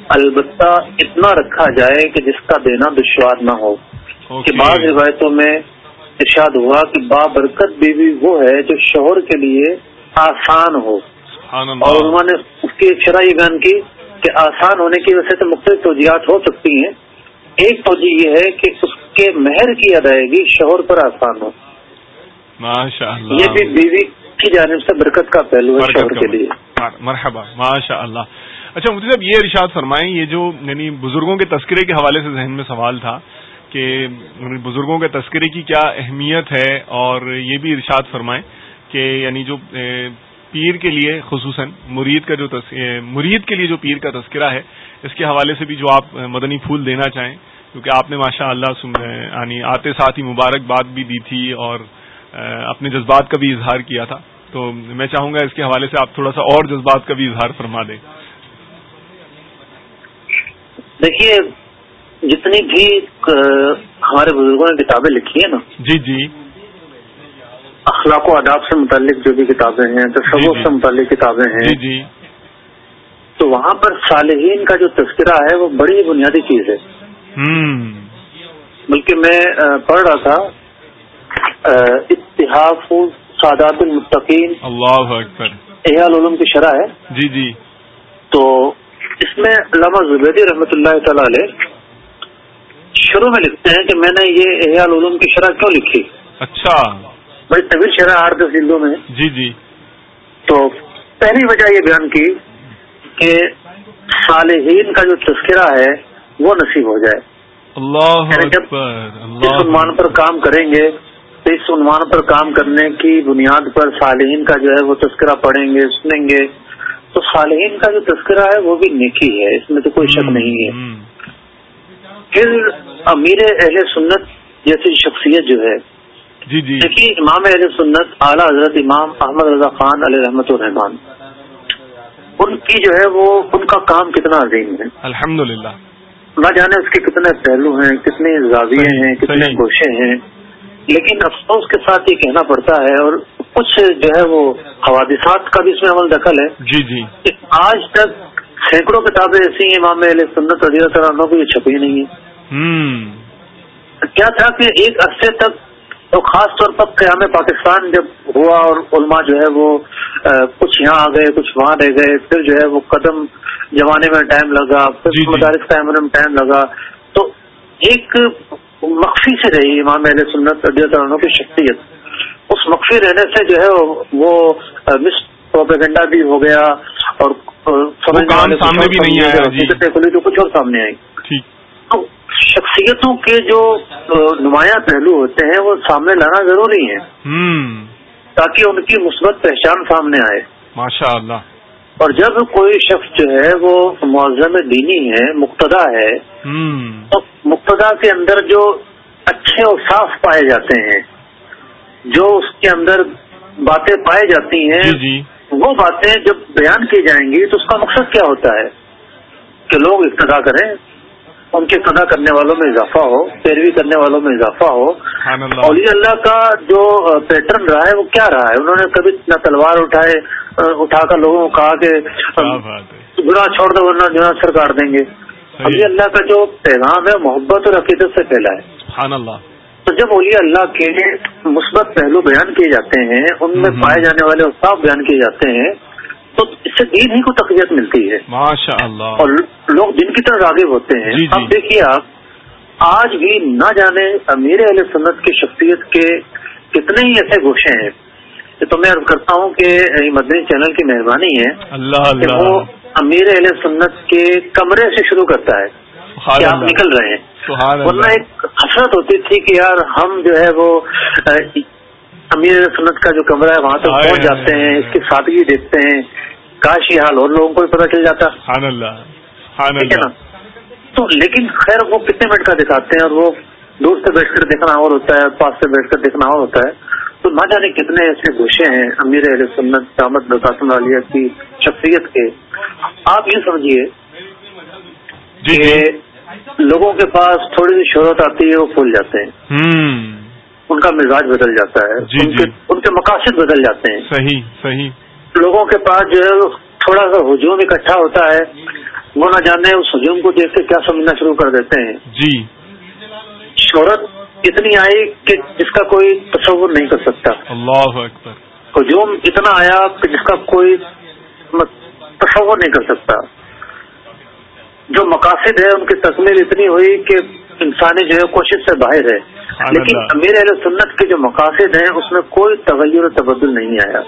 Speaker 4: البتہ اتنا رکھا جائے کہ جس کا دینا دشوار نہ ہو۔ کہ بعض روایتوں میں ارشاد ہوا کہ بابرکت بیوی وہ ہے جو شوہر کے لیے آسان ہو۔ اور انہوں نے اس کی ایک شرح یہ بیان کی کہ آسان ہونے کی وجہ سے مختلف توجیات ہو سکتی ہیں۔ ایک توجہ یہ ہے کہ اس کے مہر کی ادائیگی شوہر پر آسان ہو۔
Speaker 1: ماشاء
Speaker 4: اللہ یہ بھی بیوی کی جانب سے برکت کا پہلو ہے شوہر کے لیے۔
Speaker 1: مرحبا ماشاء اللہ اچھا مجھے صاحب یہ ارشاد فرمائیں یہ جو یعنی بزرگوں کے تذکرے کے حوالے سے ذہن میں سوال تھا کہ یعنی بزرگوں کے تذکرے کی کیا اہمیت ہے اور یہ بھی ارشاد فرمائیں کہ یعنی جو پیر کے لیے خصوصاً مرید کا جو مرید کے لیے جو پیر کا تذکرہ ہے اس کے حوالے سے بھی جو آپ مدنی پھول دینا چاہیں کیونکہ آپ نے ماشاء اللہ یعنی آتے ساتھ ہی مبارکباد بھی دی تھی اور اپنے جذبات کا بھی اظہار کیا تھا۔ تو میں چاہوں گا اس کے حوالے سے آپ تھوڑا سا اور جذبات کا بھی اظہار فرما دیں۔
Speaker 4: دیکھیے جتنی بھی ہمارے بزرگوں نے کتابیں لکھی ہیں نا۔
Speaker 1: جی جی۔
Speaker 4: اخلاق و آداب سے متعلق جو بھی کتابیں ہیں تصور جی، جی۔ سے متعلق کتابیں ہیں۔
Speaker 1: جی جی۔
Speaker 4: تو وہاں پر صالحین کا جو تذکرہ ہے وہ بڑی بنیادی چیز ہے۔ بلکہ میں پڑھ رہا تھا اتحاف سادات المتقین
Speaker 1: اللہ اکبر۔
Speaker 4: احیال علوم کی شرح ہے۔
Speaker 1: جی جی۔
Speaker 4: تو اس میں علامہ زبیدی رحمۃ اللہ تعالی علیہ شروع میں لکھتے ہیں کہ میں نے یہ احیال علوم کی شرح کیوں لکھی؟
Speaker 1: اچھا۔
Speaker 4: بڑی طویل شرح آٹھ دس جلدوں میں۔
Speaker 1: جی جی۔
Speaker 4: تو پہلی وجہ یہ بیان کی کہ صالحین کا جو تذکرہ ہے وہ نصیب ہو جائے۔
Speaker 1: اللہ
Speaker 4: یعنی جب اس عنوان پر کام کریں گے اس عنوان پر کام کرنے کی بنیاد پر صالحین کا جو ہے وہ تذکرہ پڑھیں گے سنیں گے۔ تو صالحین کا جو تذکرہ ہے وہ بھی نیکی ہے اس میں تو کوئی شک نہیں ہے۔ پھر امیر اہل سنت جیسی شخصیت جو ہے۔
Speaker 1: جی جی۔
Speaker 4: دیکھیے امام اہل سنت اعلیٰ حضرت امام احمد رضا خان علیہ رحمت الرحمان ان کی جو ہے وہ ان کا کام کتنا عظیم ہے۔
Speaker 1: الحمد
Speaker 4: نہ جانے اس کے کتنے پہلو ہیں کتنے زاویے ہیں کتنے گوشے ہیں۔ لیکن افسوس کے ساتھ یہ کہنا پڑتا ہے اور کچھ جو ہے وہ حوادثات کا بھی اس میں عمل دخل ہے.
Speaker 1: جی جی۔
Speaker 4: آج تک سینکڑوں کتابیں ایسی ہیں امام علیہ سنت عزیز کو یہ چھپی نہیں
Speaker 1: ہے
Speaker 4: کیا تھا کہ ایک عرصے تک تو خاص طور پر قیام پاکستان جب ہوا اور علماء جو ہے وہ کچھ یہاں آ گئے کچھ وہاں رہ گئے پھر جو ہے وہ قدم جمانے میں ٹائم لگا پھر جی، جی۔ مدارس میں ٹائم لگا۔ تو ایک مخفی سے رہی امام علیہ سنت عنہ کی شخصیت۔ اس مخفی رہنے سے جو ہے وہ مس پروپیگنڈا بھی ہو گیا اور
Speaker 1: سامنے بھی نہیں
Speaker 4: آیا تو کچھ اور سامنے آئی تو شخصیتوں کے جو نمایاں پہلو ہوتے ہیں وہ سامنے لانا ضروری ہے تاکہ ان کی مثبت پہچان سامنے آئے۔
Speaker 1: ماشاء اللہ
Speaker 4: اور جب کوئی شخص جو ہے وہ معذم دینی ہے مقتدا ہے تو مقتدا کے اندر جو اچھے اور صاف پائے جاتے ہیں جو اس کے اندر باتیں پائی جاتی ہیں
Speaker 1: جی جی۔
Speaker 4: وہ باتیں جب بیان کی جائیں گی تو اس کا مقصد کیا ہوتا ہے؟ کہ لوگ ابتدا کریں ان کے قدا کرنے والوں میں اضافہ ہو پیروی کرنے والوں میں اضافہ ہو۔ اولی اللہ۔ کا جو پیٹرن رہا ہے وہ کیا رہا ہے؟ انہوں نے کبھی نہ تلوار اٹھائے اٹھا کر لوگوں کو کہا کہ برا چھوڑ دو ورنہ جو سر کاٹ دیں گے۔ اولی اللہ کا جو پیغام ہے محبت اور عقیدت سے پھیلا
Speaker 1: ہے۔
Speaker 4: تو جب اولی اللہ کے مثبت پہلو بیان کیے جاتے ہیں ان میں پائے جانے والے استاف بیان کیے جاتے ہیں تو اس سے دین ہی کو تقویت ملتی ہے۔
Speaker 1: ماشاء اللہ
Speaker 4: اور لوگ دن کی طرح راغب ہوتے ہیں۔ جی جی۔ اب دیکھیے آپ آج بھی نہ جانے امیر علیہ سنت کی شخصیت کے کتنے ہی ایسے گوشے ہیں۔ تو میں عرض کرتا ہوں کہ مدنی چینل کی مہربانی ہے
Speaker 1: اللہ کہ
Speaker 4: وہ امیر علیہ سنت کے کمرے سے شروع کرتا ہے کہ آپ نکل رہے ہیں۔ ورنہ ایک حسرت ہوتی تھی کہ یار ہم جو ہے وہ امیر سنت کا جو کمرہ ہے وہاں تک پہنچ جاتے ہیں اس کی سادگی دیکھتے ہیں۔ کاش یہ حال اور لوگوں کو بھی پتا چل جاتا۔
Speaker 1: ٹھیک ہے نا؟
Speaker 4: تو لیکن خیر وہ کتنے منٹ کا دکھاتے ہیں اور وہ دور سے بیٹھ کر دیکھنا اور ہوتا ہے پاس سے بیٹھ کر دیکھنا اور ہوتا ہے۔ تو نہ جانے کتنے ایسے گوشے ہیں امیر اہل سنت دامت بسم علیہ کی شخصیت کے۔ آپ یہ سمجھیے
Speaker 1: جی،
Speaker 4: کہ جی۔ لوگوں کے پاس تھوڑی سی شہرت آتی ہے وہ پھول جاتے ہیں۔ ان کا مزاج بدل جاتا ہے۔
Speaker 1: جی ان, کے,
Speaker 4: ان کے مقاصد بدل جاتے ہیں۔
Speaker 1: صحیح صحیح۔
Speaker 4: لوگوں کے پاس جو ہے تھوڑا سا ہجوم اکٹھا ہوتا ہے۔ وہ نہ جانے اس ہجوم کو دیکھ کے کیا سمجھنا شروع کر دیتے ہیں۔
Speaker 1: جی۔
Speaker 4: شہرت اتنی آئی کہ جس کا کوئی تصور نہیں کر سکتا۔
Speaker 1: اللہ اکبر۔
Speaker 4: ہجوم اتنا آیا کہ جس کا کوئی تصور نہیں کر سکتا۔ جو مقاصد ہے ان کی تکمیل اتنی ہوئی کہ انسانی جو ہے کوشش سے باہر ہے۔ لیکن امیر اہل سنت کے جو مقاصد ہیں اس میں کوئی تغیر و تبدل نہیں آیا۔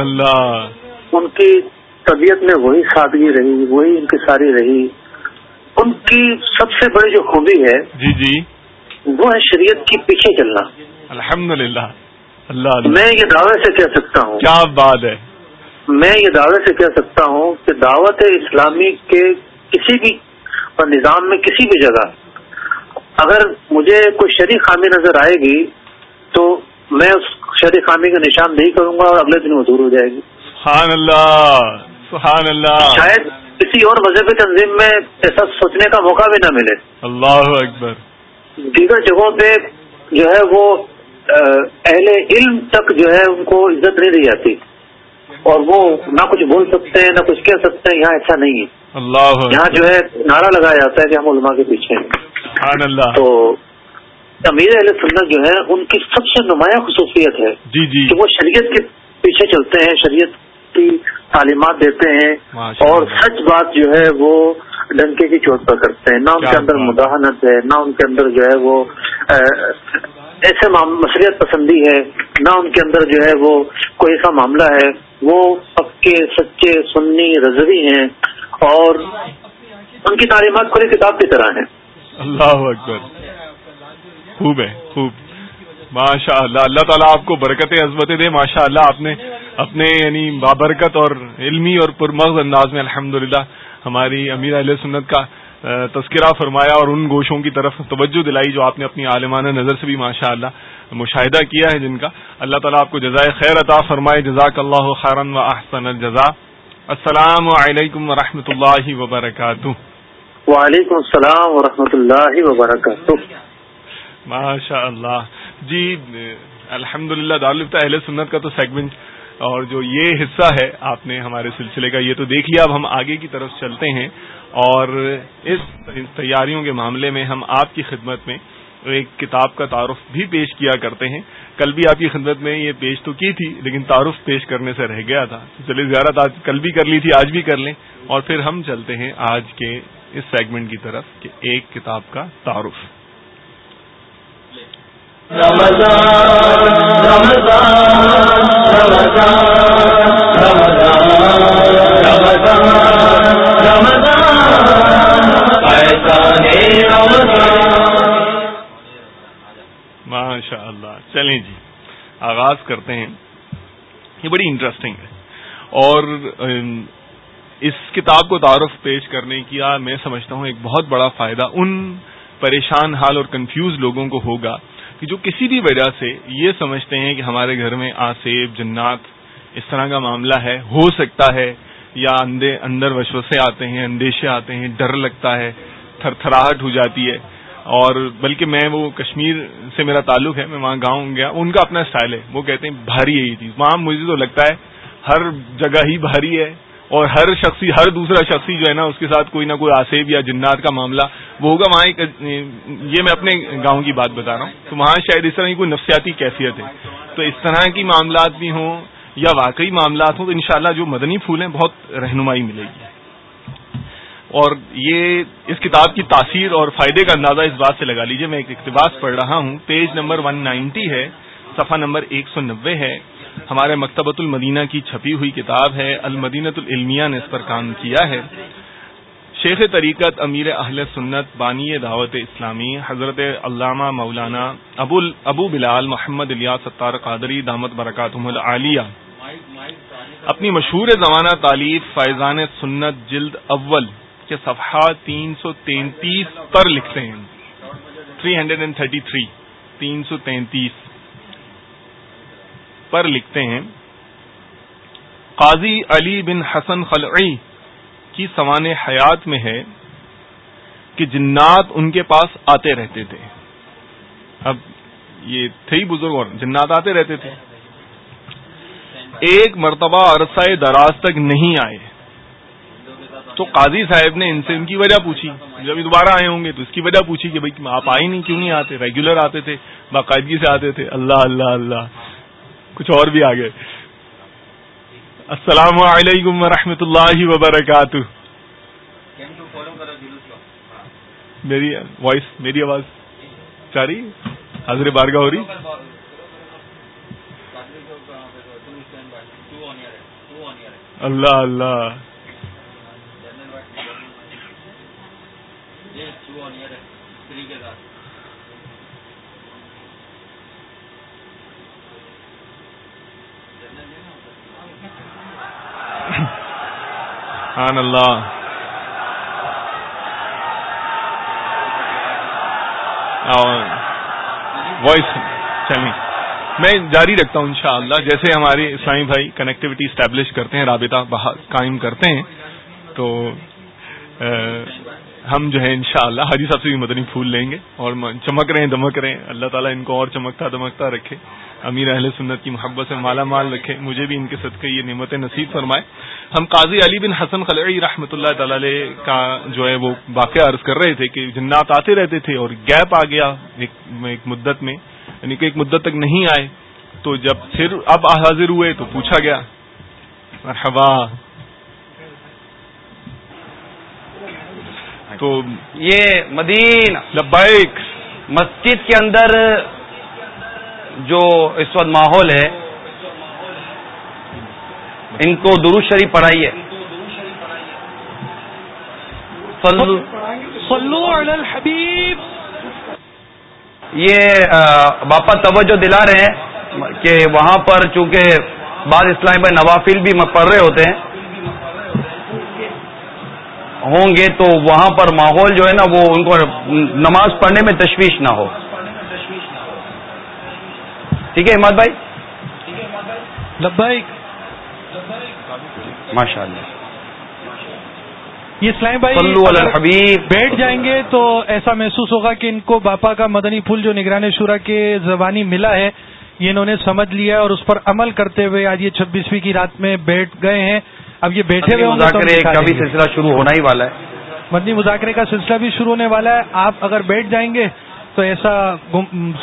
Speaker 1: اللہ۔
Speaker 4: ان کی طبیعت میں وہی سادگی رہی وہی ان کی ساری رہی۔ ان کی سب سے بڑی جو خوبی ہے
Speaker 1: جی جی۔
Speaker 4: وہ ہے شریعت کی پیچھے چلنا۔
Speaker 1: الحمد للہ اللہ۔
Speaker 4: میں یہ دعوے سے کہہ سکتا ہوں۔
Speaker 1: کیا بات ہے۔
Speaker 4: میں یہ دعوے سے کہہ سکتا ہوں کہ دعوت اسلامی کے کسی بھی نظام میں کسی بھی جگہ اگر مجھے کوئی شرح خامی نظر آئے گی تو میں اس شرح خامی کا نشان نہیں کروں گا اور اگلے دن وہ دور ہو جائے گی۔
Speaker 1: سبحان اللہ سبحان اللہ۔
Speaker 4: شاید کسی اور مذہبی تنظیم میں ایسا سوچنے کا موقع بھی نہ ملے۔
Speaker 1: اللہ اکبر۔
Speaker 4: دیگر جگہوں پہ جو ہے وہ اہل علم تک جو ہے ان کو عزت نہیں دی جاتی۔ اور وہ نہ کچھ بول سکتے ہیں نہ کچھ کہہ سکتے ہیں یہاں ایسا نہیں ہے۔
Speaker 1: اللہ
Speaker 4: یہاں جو ہے نعرہ لگایا جاتا ہے کہ ہم علماء کے پیچھے ہیں۔
Speaker 1: اللہ۔
Speaker 4: تو امیر علیہ سنت جو ہے ان کی سب سے نمایاں خصوصیت ہے
Speaker 1: جی جی۔
Speaker 4: کہ وہ شریعت کے پیچھے چلتے ہیں شریعت کی تعلیمات دیتے ہیں۔ اور سچ بات جو ہے وہ ڈنکے کی چوٹ پر کرتے ہیں۔ نہ ان کے اندر مداحنت ہے نہ ان کے اندر جو ہے وہ ایسے مسئلت پسندی ہے۔ نہ ان کے اندر جو ہے وہ کوئی ایسا معاملہ ہے۔ وہ پکے سچے سنی رضوی ہیں اور ان کی تعلیمات کھلی کتاب کی طرح ہیں۔
Speaker 1: اللہ اکبر۔ خوب ہے، خوب۔ ماشاء اللہ اللہ تعالیٰ آپ کو برکت عزمت دے۔ ماشاء اللہ آپ نے اپنے یعنی بابرکت اور علمی اور پرمغز انداز میں الحمد ہماری امیر علیہ سنت کا تذکرہ فرمایا اور ان گوشوں کی طرف توجہ دلائی جو آپ نے اپنی عالمانہ نظر سے بھی ماشاء اللہ مشاہدہ کیا ہے جن کا۔ اللہ تعالیٰ آپ کو جزائے خیر عطا فرمائے جزاک اللہ خیرن و احسن الجزا السلام علیکم و اللہ وبرکاتہ۔
Speaker 4: وعلیکم السلام و اللہ وبرکاتہ
Speaker 1: ماشاء اللہ جی الحمد للہ اہل سنت کا تو سیگمنٹ اور جو یہ حصہ ہے آپ نے ہمارے سلسلے کا، یہ تو دیکھ لیا اب ہم آگے کی طرف چلتے ہیں۔ اور اس تیاریوں کے معاملے میں ہم آپ کی خدمت میں ایک کتاب کا تعارف بھی پیش کیا کرتے ہیں۔ کل بھی آپ کی خدمت میں یہ پیش تو کی تھی، لیکن تعارف پیش کرنے سے رہ گیا تھا۔ چلیے، زیارت آج کل بھی کر لی تھی، آج بھی کر لیں۔ اور پھر ہم چلتے ہیں آج کے اس سیگمنٹ کی طرف کہ ایک کتاب کا تعارف۔ ماشاء اللہ چلیں جی آغاز کرتے ہیں۔ یہ بڑی انٹرسٹنگ ہے۔ اور اس کتاب کو تعارف پیش کرنے کیا میں سمجھتا ہوں ایک بہت بڑا فائدہ ان پریشان حال اور کنفیوز لوگوں کو ہوگا۔ کہ جو کسی بھی وجہ سے یہ سمجھتے ہیں کہ ہمارے گھر میں آسیب جنات اس طرح کا معاملہ ہے، ہو سکتا ہے، یا اندر وشوسے آتے ہیں، اندیشے آتے ہیں، ڈر لگتا ہے تھر تھراہٹ ہو جاتی ہے۔ اور بلکہ میں وہ کشمیر سے میرا تعلق ہے، میں وہاں گاؤں گیا، ان کا اپنا اسٹائل ہے۔ وہ کہتے ہیں بھاری ہے یہ چیز۔ وہاں مجھے تو لگتا ہے ہر جگہ ہی بھاری ہے۔ اور ہر شخصی، ہر دوسرا شخصی جو ہے نا، اس کے ساتھ کوئی نہ کوئی آسیب یا جنات کا معاملہ وہ ہوگا۔ وہاں ایک، یہ میں اپنے گاؤں کی بات بتا رہا ہوں۔ تو وہاں شاید اس طرح کی کوئی نفسیاتی کیفیت ہے۔ تو اس طرح کی معاملات بھی ہوں یا واقعی معاملات ہوں، تو انشاءاللہ جو مدنی پھول ہیں، بہت رہنمائی ملے گی۔ اور یہ اس کتاب کی تاثیر اور فائدے کا اندازہ اس بات سے لگا لیجیے۔ میں ایک اقتباس پڑھ رہا ہوں۔ پیج نمبر ون نائنٹی ہے، صفحہ نمبر ایک سو نبے ہے۔ ہمارے مکتبۃ المدینہ کی چھپی ہوئی کتاب ہے المدینت العلمیہ نے اس پر کام کیا ہے۔ شیخ طریقت امیر اہل سنت بانی دعوت اسلامی، حضرت علامہ مولانا ابو ابو بلال محمد الیا ستار قادری، دامت برکاتم العالیہ۔ اپنی مشہور زمانہ تعلیف فیضان سنت جلد اول کے صفحہ تین سو تینتیس پر لکھتے ہیں۔ Three hundred and thirty three, تین سو تینتیس۔ پر لکھتے ہیں، قاضی علی بن حسن خلعی کی سوان حیات میں ہے کہ جنات ان کے پاس آتے رہتے تھے۔ اب یہ تھے ہی بزرگ اور جنات آتے رہتے تھے۔ ایک مرتبہ عرصہ دراز تک نہیں آئے۔ تو قاضی صاحب نے ان سے ان کی وجہ پوچھی۔ جب دوبارہ آئے ہوں گے تو اس کی وجہ پوچھی کہ بھائی آپ آئے نہیں، کیوں نہیں آتے؟ ریگولر آتے تھے، باقاعدگی سے آتے تھے۔ اللہ اللہ اللہ۔ کچھ اور بھی آگے۔ السلام علیکم ورحمۃ اللہ وبرکاتہ۔ میری وائس میری آواز۔ چاہ رہی حاضر بارگاہ ہو رہی؟ اللہ اللہ۔ اللہ وائس چلیں میں جاری رکھتا ہوں انشاءاللہ۔ جیسے ہمارے اسلامی بھائی کنیکٹیوٹی اسٹیبلش کرتے ہیں، رابطہ قائم کرتے ہیں، تو ہم جو ہے انشاءاللہ حاجی صاحب سے بھی مدنی پھول لیں گے اور چمک رہے ہیں، دمک رہے ہیں۔ اللہ تعالیٰ ان کو اور چمکتا دمکتا رکھے۔ امیر اہل سنت کی محبت سے مالا مال رکھے۔ مجھے بھی ان کے صدقے یہ نعمت نصیب فرمائے۔ ہم قاضی علی بن حسن خلعی رحمۃ اللہ تعالی کا جو ہے وہ واقعہ عرض کر رہے تھے کہ جنات آتے رہتے تھے اور گیپ آ گیا ایک مدت میں۔ یعنی کہ ایک مدت تک نہیں آئے۔ تو جب پھر اب حاضر ہوئے تو پوچھا گیا، مرحبا
Speaker 9: تو یہ مدین
Speaker 1: لبائک
Speaker 9: مسجد کے اندر جو اس وقت ماحول ہے ان کو درو شریف پڑھائیے
Speaker 10: الحبیب۔
Speaker 9: یہ باپا توجہ دلا رہے ہیں کہ وہاں پر چونکہ بعض اسلام بھائی نوافل بھی پڑھ رہے ہوتے ہیں۔ ہوں گے تو وہاں پر ماحول جو ہے نا وہ ان کو نماز پڑھنے میں تشویش نہ ہو۔ ٹھیک ہے اماد بھائی؟ ماشاء اللہ
Speaker 10: یہ اسلام بھائی بیٹھ جائیں گے تو ایسا محسوس ہوگا کہ ان کو باپا کا مدنی پھول جو نگران شورا کے زبانی ملا ہے یہ انہوں نے سمجھ لیا ہے اور اس پر عمل کرتے ہوئے آج یہ چھبیسویں کی رات میں بیٹھ گئے ہیں۔ اب یہ بیٹھے ہوئے
Speaker 9: مذاکرے کا بھی سلسلہ شروع ہونا ہی والا ہے۔
Speaker 10: مدنی مذاکرے کا سلسلہ بھی شروع ہونے والا ہے۔ آپ اگر بیٹھ جائیں گے تو ایسا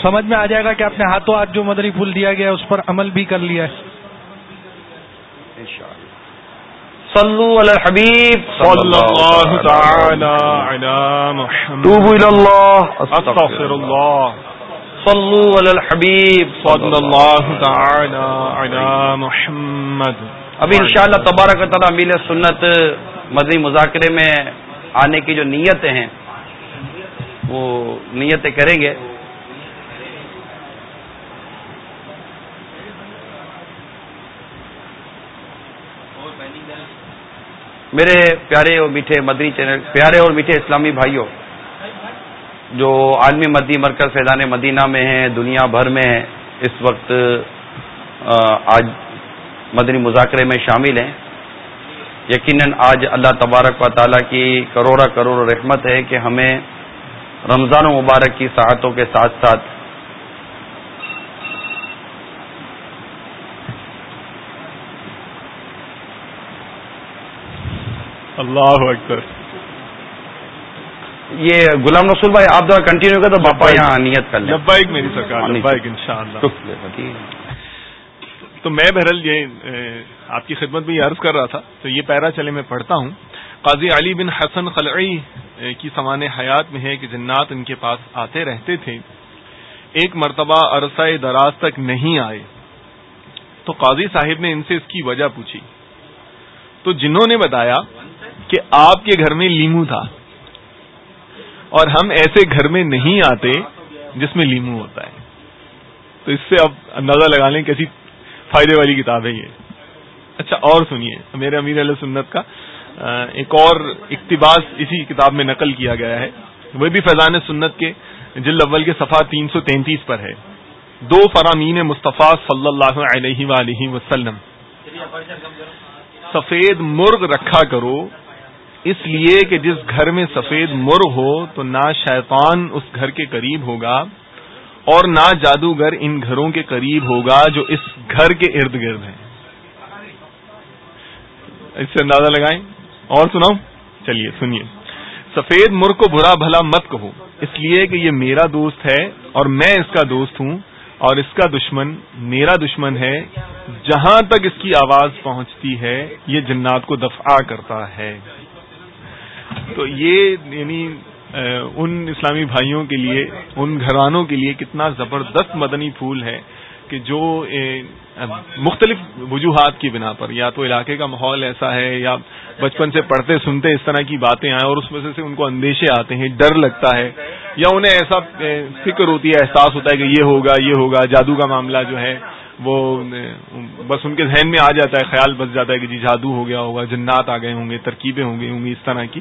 Speaker 10: سمجھ میں آ جائے گا کہ آپ نے ہاتھوں ہاتھ جو مدنی پھول دیا گیا اس پر عمل بھی کر لیا ہے۔
Speaker 9: صلو علی الحبیب۔
Speaker 1: صلی اللہ تعالی علی محمد۔
Speaker 9: توبوا الی اللہ۔
Speaker 1: استغفر اللہ۔
Speaker 9: صلو علی الحبیب۔
Speaker 1: صلی اللہ تعالی علی محمد۔
Speaker 9: ابھی انشاءاللہ تبارک تعالی امیل سنت مدنی مذاکرے میں آنے کی جو نیتیں ہیں، وہ نیتیں کریں گے۔ میرے پیارے اور میٹھے مدنی چینل، پیارے اور میٹھے اسلامی بھائیوں، جو عالمی مدی مرکز فیضان مدینہ میں ہیں، دنیا بھر میں اس وقت آج مدنی مذاکرے میں شامل ہیں۔ یقیناً آج اللہ تبارک و تعالیٰ کی کروڑا کروڑ رحمت ہے کہ ہمیں رمضان و مبارک کی ساعتوں کے ساتھ ساتھ
Speaker 1: اللہ اکبر۔
Speaker 9: یہ غلام رسول بھائی آپ ذرا کنٹینیو کر تو باپا یہاں نیت کر لیں۔
Speaker 1: میری سرکار ان شاء اللہ تو میں بہرحال یہ آپ کی خدمت میں یہ عرض کر رہا تھا، تو یہ پیرا چلے میں پڑھتا ہوں۔ قاضی علی بن حسن خلعی کی سمان حیات میں ہے کہ جنات ان کے پاس آتے رہتے تھے۔ ایک مرتبہ عرصہ دراز تک نہیں آئے۔ تو قاضی صاحب نے ان سے اس کی وجہ پوچھی۔ تو جنہوں نے بتایا کہ آپ کے گھر میں لیمو تھا، اور ہم ایسے گھر میں نہیں آتے جس میں لیمو ہوتا ہے۔ تو اس سے اب اندازہ لگا لیں کیسی فائدے والی کتاب ہے یہ۔ اچھا اور سنیے، میرے امیر علیہ سنت کا ایک اور اقتباس اسی کتاب میں نقل کیا گیا ہے۔ وہ بھی فیضان سنت کے جلد اول کے صفحہ تین سو تینتیس پر ہے۔ دو فرامین مصطفیٰ صلی اللہ علیہ وآلہ وسلم۔ سفید مرغ رکھا کرو، اس لیے کہ جس گھر میں سفید مرغ ہو تو نہ شیطان اس گھر کے قریب ہوگا۔ اور نہ جادوگر ان گھروں کے قریب ہوگا جو اس گھر کے ارد گرد ہیں۔ اس سے اندازہ لگائیں۔ اور سناؤ۔ چلیے، سنیے۔ سفید مر کو برا بھلا مت کہو۔ اس لیے کہ یہ میرا دوست ہے اور میں اس کا دوست ہوں اور اس کا دشمن میرا دشمن ہے۔ جہاں تک اس کی آواز پہنچتی ہے، یہ جنات کو دفاع کرتا ہے۔ تو یہ یعنی ان اسلامی بھائیوں کے لیے، ان گھرانوں کے لیے کتنا زبردست مدنی پھول ہے کہ جو مختلف وجوہات کی بنا پر، یا تو علاقے کا ماحول ایسا ہے، یا بچپن سے پڑھتے سنتے اس طرح کی باتیں آئیں اور اس وجہ سے ان کو اندیشے آتے ہیں، ڈر لگتا ہے، یا انہیں ایسا فکر ہوتی ہے، احساس ہوتا ہے کہ یہ ہوگا یہ ہوگا، جادو کا معاملہ جو ہے، وہ بس ان کے ذہن میں آ جاتا ہے، خیال بس جاتا ہے کہ جی جادو ہو گیا ہوگا، جنات آ گئے ہوں گے، ترکیبیں ہوں گئی ہوں گی، اس طرح کی۔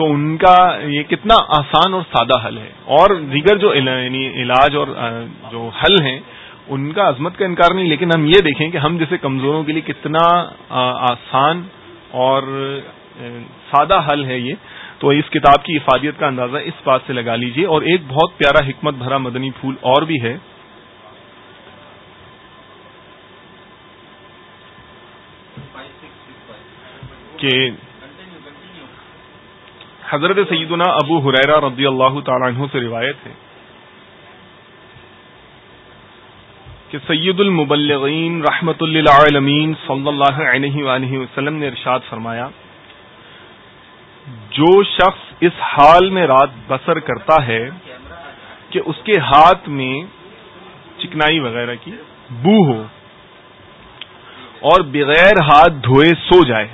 Speaker 1: تو ان کا یہ کتنا آسان اور سادہ حل ہے۔ اور دیگر جو یعنی علاج اور جو حل ہیں، ان کا عظمت کا انکار نہیں، لیکن ہم یہ دیکھیں کہ ہم جیسے کمزوروں کے لیے کتنا آسان اور سادہ حل ہے یہ۔ تو اس کتاب کی افادیت کا اندازہ اس بات سے لگا لیجیے۔ اور ایک بہت پیارا حکمت بھرا مدنی پھول اور بھی ہے۔ کہ حضرت سیدنا ابو حریرا رضی اللہ تعالیٰ عنہ سے روایت ہے کہ سید المبلغین رحمت اللہ صلی اللہ علیہ وآلہ وسلم نے ارشاد فرمایا، جو شخص اس حال میں رات بسر کرتا ہے کہ اس کے ہاتھ میں چکنائی وغیرہ کی، بو ہو اور بغیر ہاتھ دھوئے سو جائے۔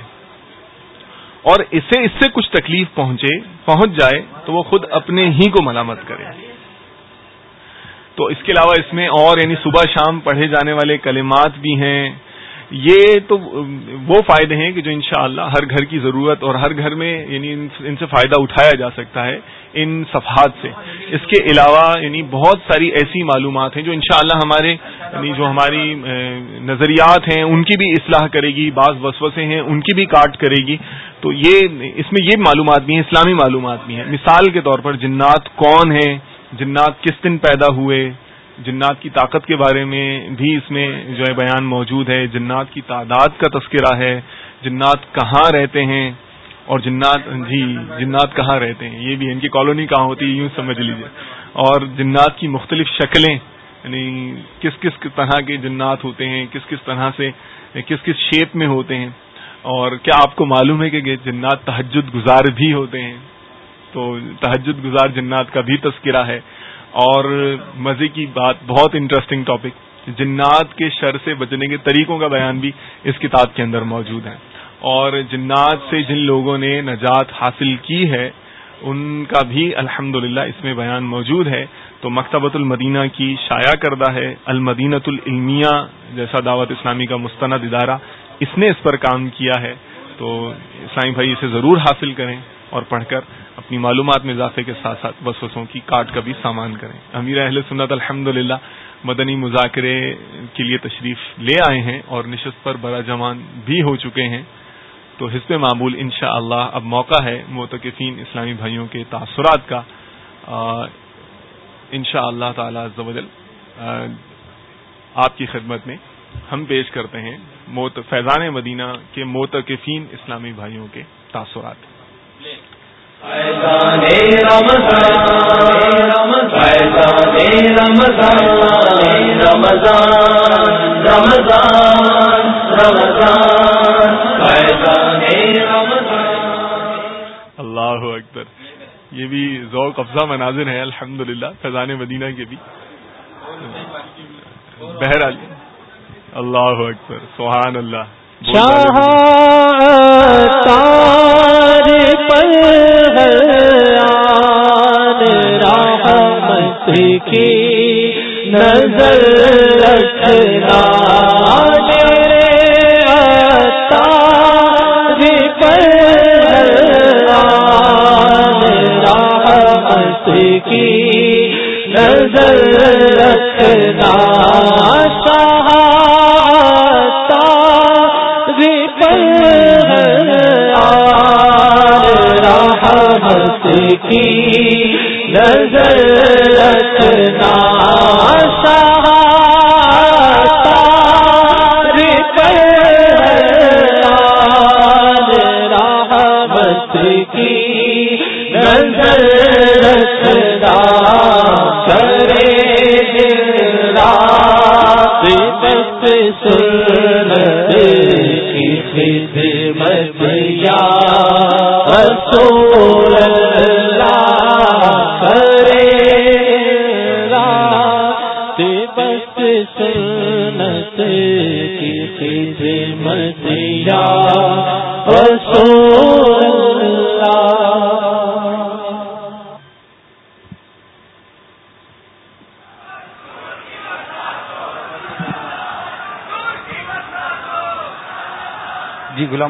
Speaker 1: اور اسے اس سے کچھ تکلیف پہنچے، پہنچ جائے تو وہ خود اپنے ہی کو ملامت کرے۔ تو اس کے علاوہ اس میں اور یعنی صبح شام پڑھے جانے والے کلمات بھی ہیں۔ یہ تو وہ فائدے ہیں کہ جو انشاءاللہ ہر گھر کی ضرورت اور ہر گھر میں یعنی ان سے فائدہ اٹھایا جا سکتا ہے ان صفحات سے۔ اس کے علاوہ یعنی بہت ساری ایسی معلومات ہیں جو انشاءاللہ ہمارے یعنی جو ہماری نظریات ہیں، ان کی بھی اصلاح کرے گی، بعض وسوسے ہیں، ان کی بھی کاٹ کرے گی۔ تو یہ اس میں یہ معلومات بھی ہیں، اسلامی معلومات بھی ہیں۔ مثال کے طور پر جنات کون ہیں؟ جنات کس دن پیدا ہوئے؟ جنات کی طاقت کے بارے میں بھی اس میں جو ہے بیان موجود ہے۔ جنات کی تعداد کا تذکرہ ہے۔ جنات کہاں رہتے ہیں؟ اور جنات جی جنات کہاں رہتے ہیں؟ یہ بھی ان کی کالونی کہاں ہوتی ہے، یوں سمجھ لیجیے اور جنات کی مختلف شکلیں یعنی کس کس طرح کے جنات ہوتے ہیں، کس کس طرح سے، کس کس شیپ میں ہوتے ہیں۔ اور کیا آپ کو معلوم ہے کہ جنات تحجد گزار بھی ہوتے ہیں؟ تو تحجد گزار جنات کا بھی تذکرہ ہے۔ اور مزے کی بات، بہت انٹرسٹنگ ٹاپک جنات کے شر سے بچنے کے طریقوں کا بیان بھی اس کتاب کے اندر موجود ہے۔ اور جنات سے جن لوگوں نے نجات حاصل کی ہے، ان کا بھی الحمد اس میں بیان موجود ہے۔ تو مکتبۃ المدینہ کی شائع کردہ ہے المدینت العلمیہ، جیسا دعوت اسلامی کا مستند ادارہ اس نے اس پر کام کیا ہے۔ تو اسلامی بھائی، اسے ضرور حاصل کریں۔ اور پڑھ کر اپنی معلومات میں اضافے کے ساتھ ساتھ وسوسوں کی کاٹ کا بھی سامان کریں۔ امیر اہل سنت الحمد مدنی مذاکرے کے لیے تشریف لے آئے ہیں اور نشست پر برا جوان بھی ہو چکے ہیں۔ تو حزب معمول ان شاء اللہ اب موقع ہے متقفین اسلامی بھائیوں کے تاثرات کا۔ ان شاء اللہ تعالی آپ کی خدمت میں ہم پیش کرتے ہیں فیضان مدینہ کے موتقفین اسلامی بھائیوں کے تاثرات۔ اللہ اکبر۔ یہ بھی ذوق افزا مناظر ہے الحمد للہ فیضان مدینہ کے بھی۔ بہرحال اللہ اکبر سبحان اللہ۔
Speaker 11: شاہ تار پر رحمت کی نظر رکھنا۔ تار پر رحمت کی نظر رکھنا۔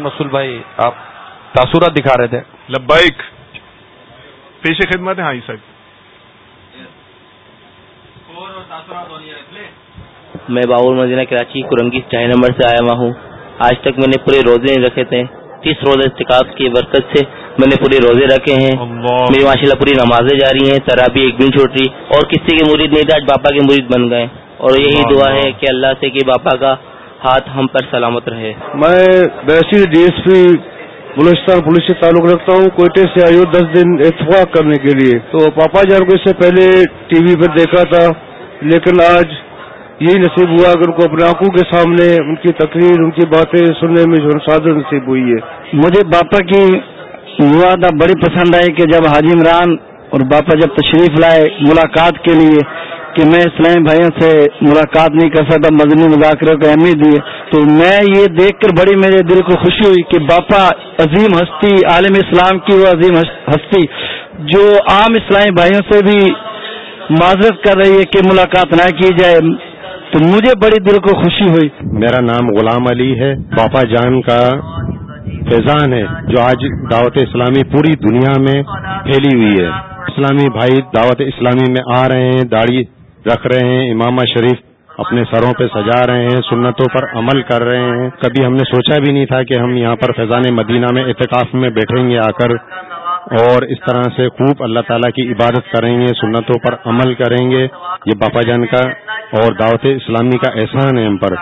Speaker 9: جی رسول بھائی آپ تاثرات دکھا رہے تھے۔
Speaker 1: لبائک پیش خدمت ہے۔ ہاں صاحب۔
Speaker 12: میں۔ باول مدینہ کراچی کرنگی چاہے نمبر سے آیا ہوا ہوں۔ آج تک میں نے پورے روزے نہیں رکھے تھے۔ تیس روزے استقاف کی برکت سے میں نے پورے روزے رکھے ہیں۔ میری ماشاء اللہ پوری نمازیں جاری ہیں۔ ترابی ایک دن چھوٹ رہی اور کسی کے مرید نہیں تھے آج باپا کے مرید بن گئے۔ اور یہی دعا ہے کہ اللہ سے کہ باپا کا ہاتھ ہم پر سلامت رہے۔
Speaker 13: میں بیسی D S P Balochistan police سے تعلق رکھتا ہوں کوئٹے سے آئی ہوں دس دن اتفاق کرنے کے لیے۔ تو پاپا جان کو اس سے پہلے ٹی وی پر دیکھا تھا لیکن آج یہی نصیب ہوا اگر ان کو اپنے آنکھوں کے سامنے ان کی تقریر ان کی باتیں سننے میں جو سعادت نصیب ہوئی ہے۔
Speaker 14: مجھے باپا کی وعدہ بڑی پسند آئی کہ جب حاجی عمران اور باپا جب تشریف لائے ملاقات کے لیے کہ میں اسلامی بھائیوں سے ملاقات نہیں کر سکتا، مدنی مذاکرے کو اہمیت دی تو میں یہ دیکھ کر بڑی میرے دل کو خوشی ہوئی کہ باپا عظیم ہستی، عالم اسلام کی وہ عظیم ہستی جو عام اسلامی بھائیوں سے بھی معذرت کر رہی ہے کہ ملاقات نہ کی جائے۔ تو مجھے بڑی دل کو خوشی ہوئی۔
Speaker 15: میرا نام غلام علی ہے۔ باپا جان کا فیضان ہے، جو آج دعوت اسلامی پوری دنیا میں پھیلی ہوئی ہے۔ اسلامی بھائی دعوت اسلامی میں آ رہے ہیں، داڑھی رکھ رہے ہیں، امامہ شریف اپنے سروں پہ سجا رہے ہیں، سنتوں پر عمل کر رہے ہیں۔ کبھی ہم نے سوچا بھی نہیں تھا کہ ہم یہاں پر فیضان مدینہ میں اعتکاف میں بیٹھیں گے آ کر۔ اور اس طرح سے خوب اللہ تعالیٰ کی عبادت کریں گے، سنتوں پر عمل کریں گے۔ یہ باپا جان کا اور دعوت اسلامی کا احسان ہے ہم پر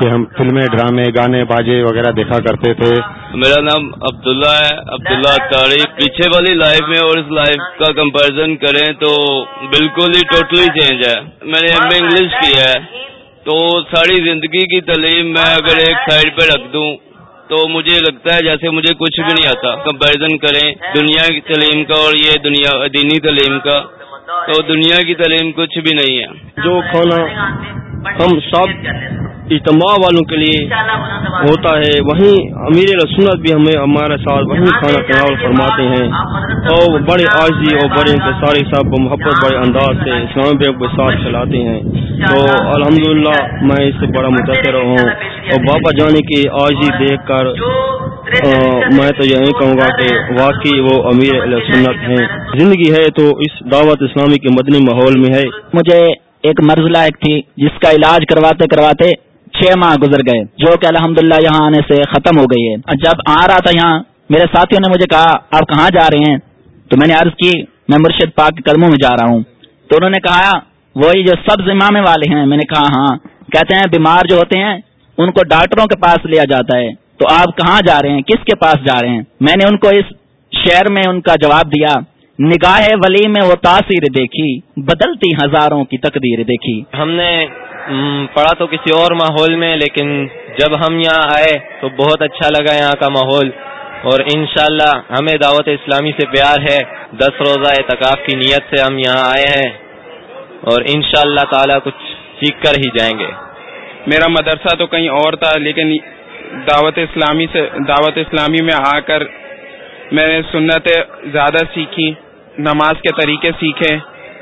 Speaker 15: کہ ہم فلمیں، ڈرامے، گانے باجے وغیرہ دیکھا کرتے تھے۔
Speaker 16: میرا نام عبداللہ ہے۔ عبداللہ تاریخ پیچھے والی لائف میں اور اس لائف کا کمپیرزن کریں تو بالکل ہی ٹوٹلی چینج ہے۔ میں نے ایم اے انگلش کیا ہے۔ تو ساری زندگی کی تعلیم میں اگر ایک سائڈ پہ رکھ دوں تو مجھے لگتا ہے جیسے مجھے کچھ بھی نہیں آتا۔ کمپیرزن کریں دنیا کی تعلیم کا اور یہ دنیا دینی تعلیم کا۔ تو دنیا کی تعلیم کچھ بھی نہیں ہے۔
Speaker 17: جو کھانا ہم سب اجتماع والوں کے لیے ہوتا ہے۔ وہیں امیر رسونت بھی ہمیں ہمارے ساتھ وہیں کھانا تناول فرماتے ہیں۔ اور بڑے عاجزی اور بڑے انتصاری صاحب محبت بڑے انداز سے اسلام بیگ کے ساتھ چلاتے ہیں۔ تو الحمدللہ میں اس سے بڑا متاثر ہوں۔ اور بابا جانے کی عاجزی دیکھ کر میں تو یہی کہوں گا کہ واقعی وہ امیر علیہ سنت ہیں۔ زندگی ہے تو اس دعوت اسلامی کے مدنی ماحول میں ہے۔
Speaker 18: مجھے ایک مرض لائق تھی جس کا علاج کرواتے کرواتے چھ ماہ گزر گئے، جو کہ الحمدللہ یہاں آنے سے ختم ہو گئی ہے۔ جب آ رہا تھا یہاں، میرے ساتھیوں نے مجھے کہا، آپ کہاں جا رہے ہیں؟ تو میں نے عرض کی، میں مرشد پاک کے قدموں میں جا رہا ہوں۔ تو انہوں نے کہا، وہی جو سبز امام والے ہیں۔ میں نے کہا ہاں۔ کہتے ہیں، بیمار جو ہوتے ہیں، ان کو ڈاکٹروں کے پاس لیا جاتا ہے۔ تو آپ کہاں جا رہے ہیں؟ کس کے پاس جا رہے ہیں؟ میں نے ان کو اس شہر میں ان کا جواب دیا، نگاہ ولی میں وہ تاثیر دیکھی، بدلتی ہزاروں کی تقدیر دیکھی۔
Speaker 19: ہم نے پڑھا تو کسی اور ماحول میں، لیکن جب ہم یہاں آئے تو بہت اچھا لگا یہاں کا ماحول۔ اور انشاءاللہ ہمیں دعوت اسلامی سے پیار ہے، دس روزہ اعتکاف کی نیت سے ہم یہاں آئے ہیں۔ اور انشاءاللہ اللہ تعالی کچھ سیکھ کر ہی جائیں گے۔
Speaker 20: میرا مدرسہ تو کہیں اور تھا، لیکن دعوت اسلامی سے، دعوت اسلامی میں آ کر میں نے سنتیں زیادہ سیکھی نماز کے طریقے سیکھے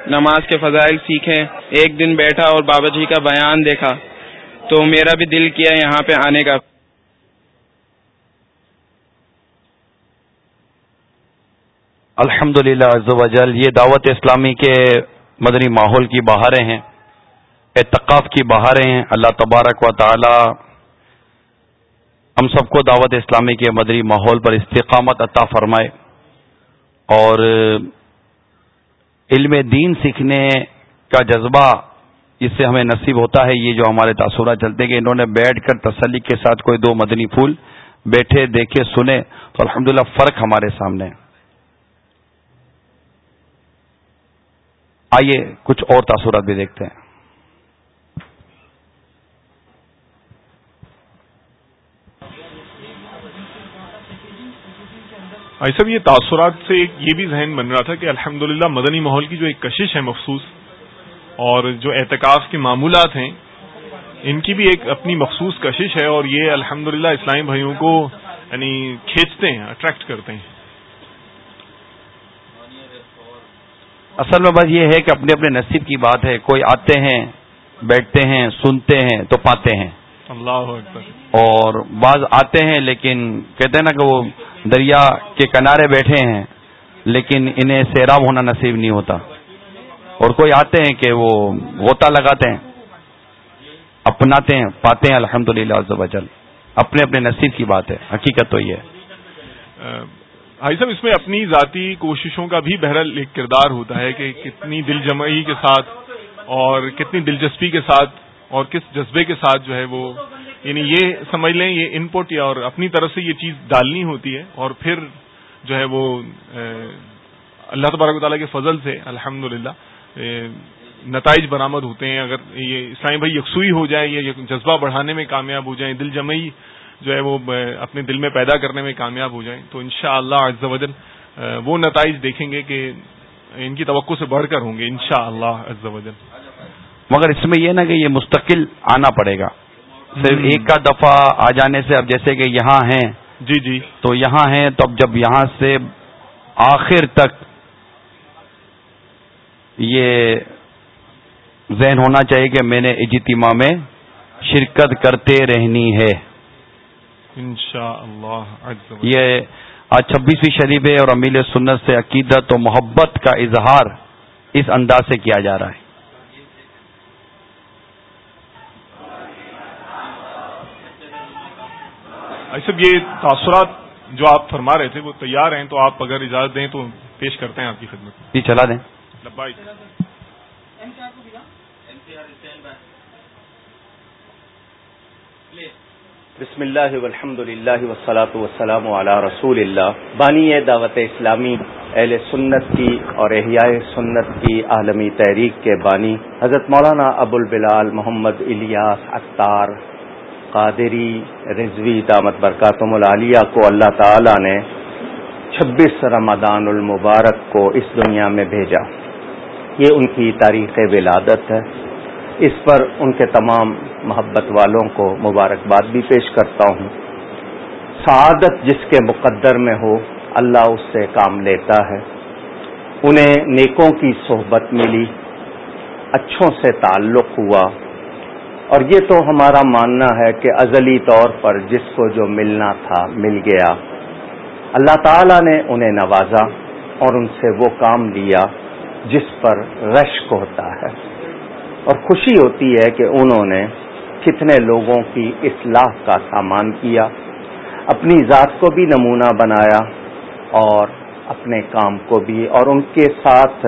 Speaker 20: نماز کے فضائل سیکھے ایک دن بیٹھا اور بابا جی کا بیان دیکھا۔ تو میرا بھی دل کیا یہاں پہ آنے کا۔
Speaker 9: الحمد للہ یہ دعوت اسلامی کے مدنی ماحول کی بہاریں ہیں اتقاف کی بہاریں ہیں۔ اللہ تبارک و تعالی ہم سب کو دعوت اسلامی کے مدنی ماحول پر استقامت عطا فرمائے۔ اور علم دین سیکھنے کا جذبہ اس سے ہمیں نصیب ہوتا ہے، یہ جو ہمارے تاثرات چلتے کہ انہوں نے بیٹھ کر تسلی کے ساتھ کوئی دو مدنی پھول بیٹھے، دیکھے، سنے تو الحمدللہ فرق ہمارے سامنے۔ آئیے کچھ اور تاثرات بھی دیکھتے ہیں۔
Speaker 1: ایسا یہ تاثرات سے ایک یہ بھی ذہن بن رہا تھا کہ الحمدللہ مدنی ماحول کی جو ایک کشش ہے مخصوص اور جو اعتکاف کے معمولات ہیں ان کی بھی ایک اپنی مخصوص کشش ہے اور یہ الحمدللہ اسلامی بھائیوں کو یعنی کھینچتے ہیں اٹریکٹ کرتے ہیں۔
Speaker 9: اصل میں بس یہ ہے کہ اپنے اپنے نصیب کی بات ہے کوئی آتے ہیں بیٹھتے ہیں سنتے ہیں تو پاتے ہیں۔
Speaker 1: اللہ
Speaker 9: اور بعض آتے ہیں لیکن کہتے ہیں نا کہ وہ دریا کے کنارے بیٹھے ہیں، لیکن انہیں سیراب ہونا نصیب نہیں ہوتا۔ اور کوئی آتے ہیں کہ وہ غوطہ لگاتے ہیں، اپناتے ہیں، پاتے ہیں الحمد للہ اپنے اپنے نصیب کی بات ہے، حقیقت تو یہ ہے۔
Speaker 1: بھائی صاحب، اس میں اپنی ذاتی کوششوں کا بھی بہرحال ایک کردار ہوتا ہے کہ کتنی دل جمعی کے ساتھ اور کتنی دلچسپی کے ساتھ اور کس جذبے کے ساتھ جو ہے وہ یعنی یہ سمجھ لیں، یہ ان پٹ یا اور اپنی طرف سے یہ چیز ڈالنی ہوتی ہے اور پھر جو ہے وہ اللہ تبارک و تعالیٰ کے فضل سے الحمد نتائج برآمد ہوتے ہیں۔ اگر یہ اسلامی بھائی یکسوئی ہو جائے، یا جذبہ بڑھانے میں کامیاب ہو جائیں، دل جمعی جو ہے وہ اپنے دل میں پیدا کرنے میں کامیاب ہو جائیں، تو ان شاء اللہ وجل وہ نتائج دیکھیں گے کہ ان کی توقع سے بڑھ کر ہوں گے ان شاء اللہ
Speaker 9: مگر اس میں یہ نا کہ یہ مستقل آنا پڑے گا۔ صرف ایک کا دفعہ آ جانے سے اب جیسے کہ یہاں ہیں۔
Speaker 1: جی جی۔
Speaker 9: تو یہاں ہیں تو اب جب یہاں سے آخر تک یہ ذہن ہونا چاہیے کہ میں نے اجتماع میں شرکت کرتے رہنی ہے۔
Speaker 1: انشاءاللہ
Speaker 9: یہ آج چھبیسویں شریف ہے اور امیل سنت سے عقیدت و محبت کا اظہار اس انداز سے کیا جا رہا ہے۔
Speaker 1: ایسے یہ تاثرات جو آپ فرما رہے تھے وہ تیار ہیں تو آپ اگر اجازت دیں تو پیش کرتے ہیں آپ کی خدمت۔
Speaker 9: جی چلا دیں۔
Speaker 21: بسم اللہ والحمد للہ وسلاۃ وسلام علی رسول اللہ۔ بانی دعوت اسلامی اہل سنت کی اور احیاء سنت کی عالمی تحریک کے بانی۔ حضرت مولانا ابو البلال محمد الیاس اختار قادری رضوی دامت برکاتم العالیہ کو اللہ تعالی نے چھبیس رمضان المبارک کو اس دنیا میں بھیجا۔ یہ ان کی تاریخ ولادت ہے۔ اس پر ان کے تمام محبت والوں کو مبارکباد بھی پیش کرتا ہوں۔ سعادت جس کے مقدر میں ہو، اللہ اس سے کام لیتا ہے۔ انہیں نیکوں کی صحبت ملی۔ اچھوں سے تعلق ہوا۔ اور یہ تو ہمارا ماننا ہے کہ ازلی طور پر جس کو جو ملنا تھا مل گیا۔ اللہ تعالی نے انہیں نوازا اور ان سے وہ کام لیا جس پر رشک ہوتا ہے۔ اور خوشی ہوتی ہے کہ انہوں نے کتنے لوگوں کی اصلاح کا سامان کیا، اپنی ذات کو بھی نمونہ بنایا اور اپنے کام کو بھی اور ان کے ساتھ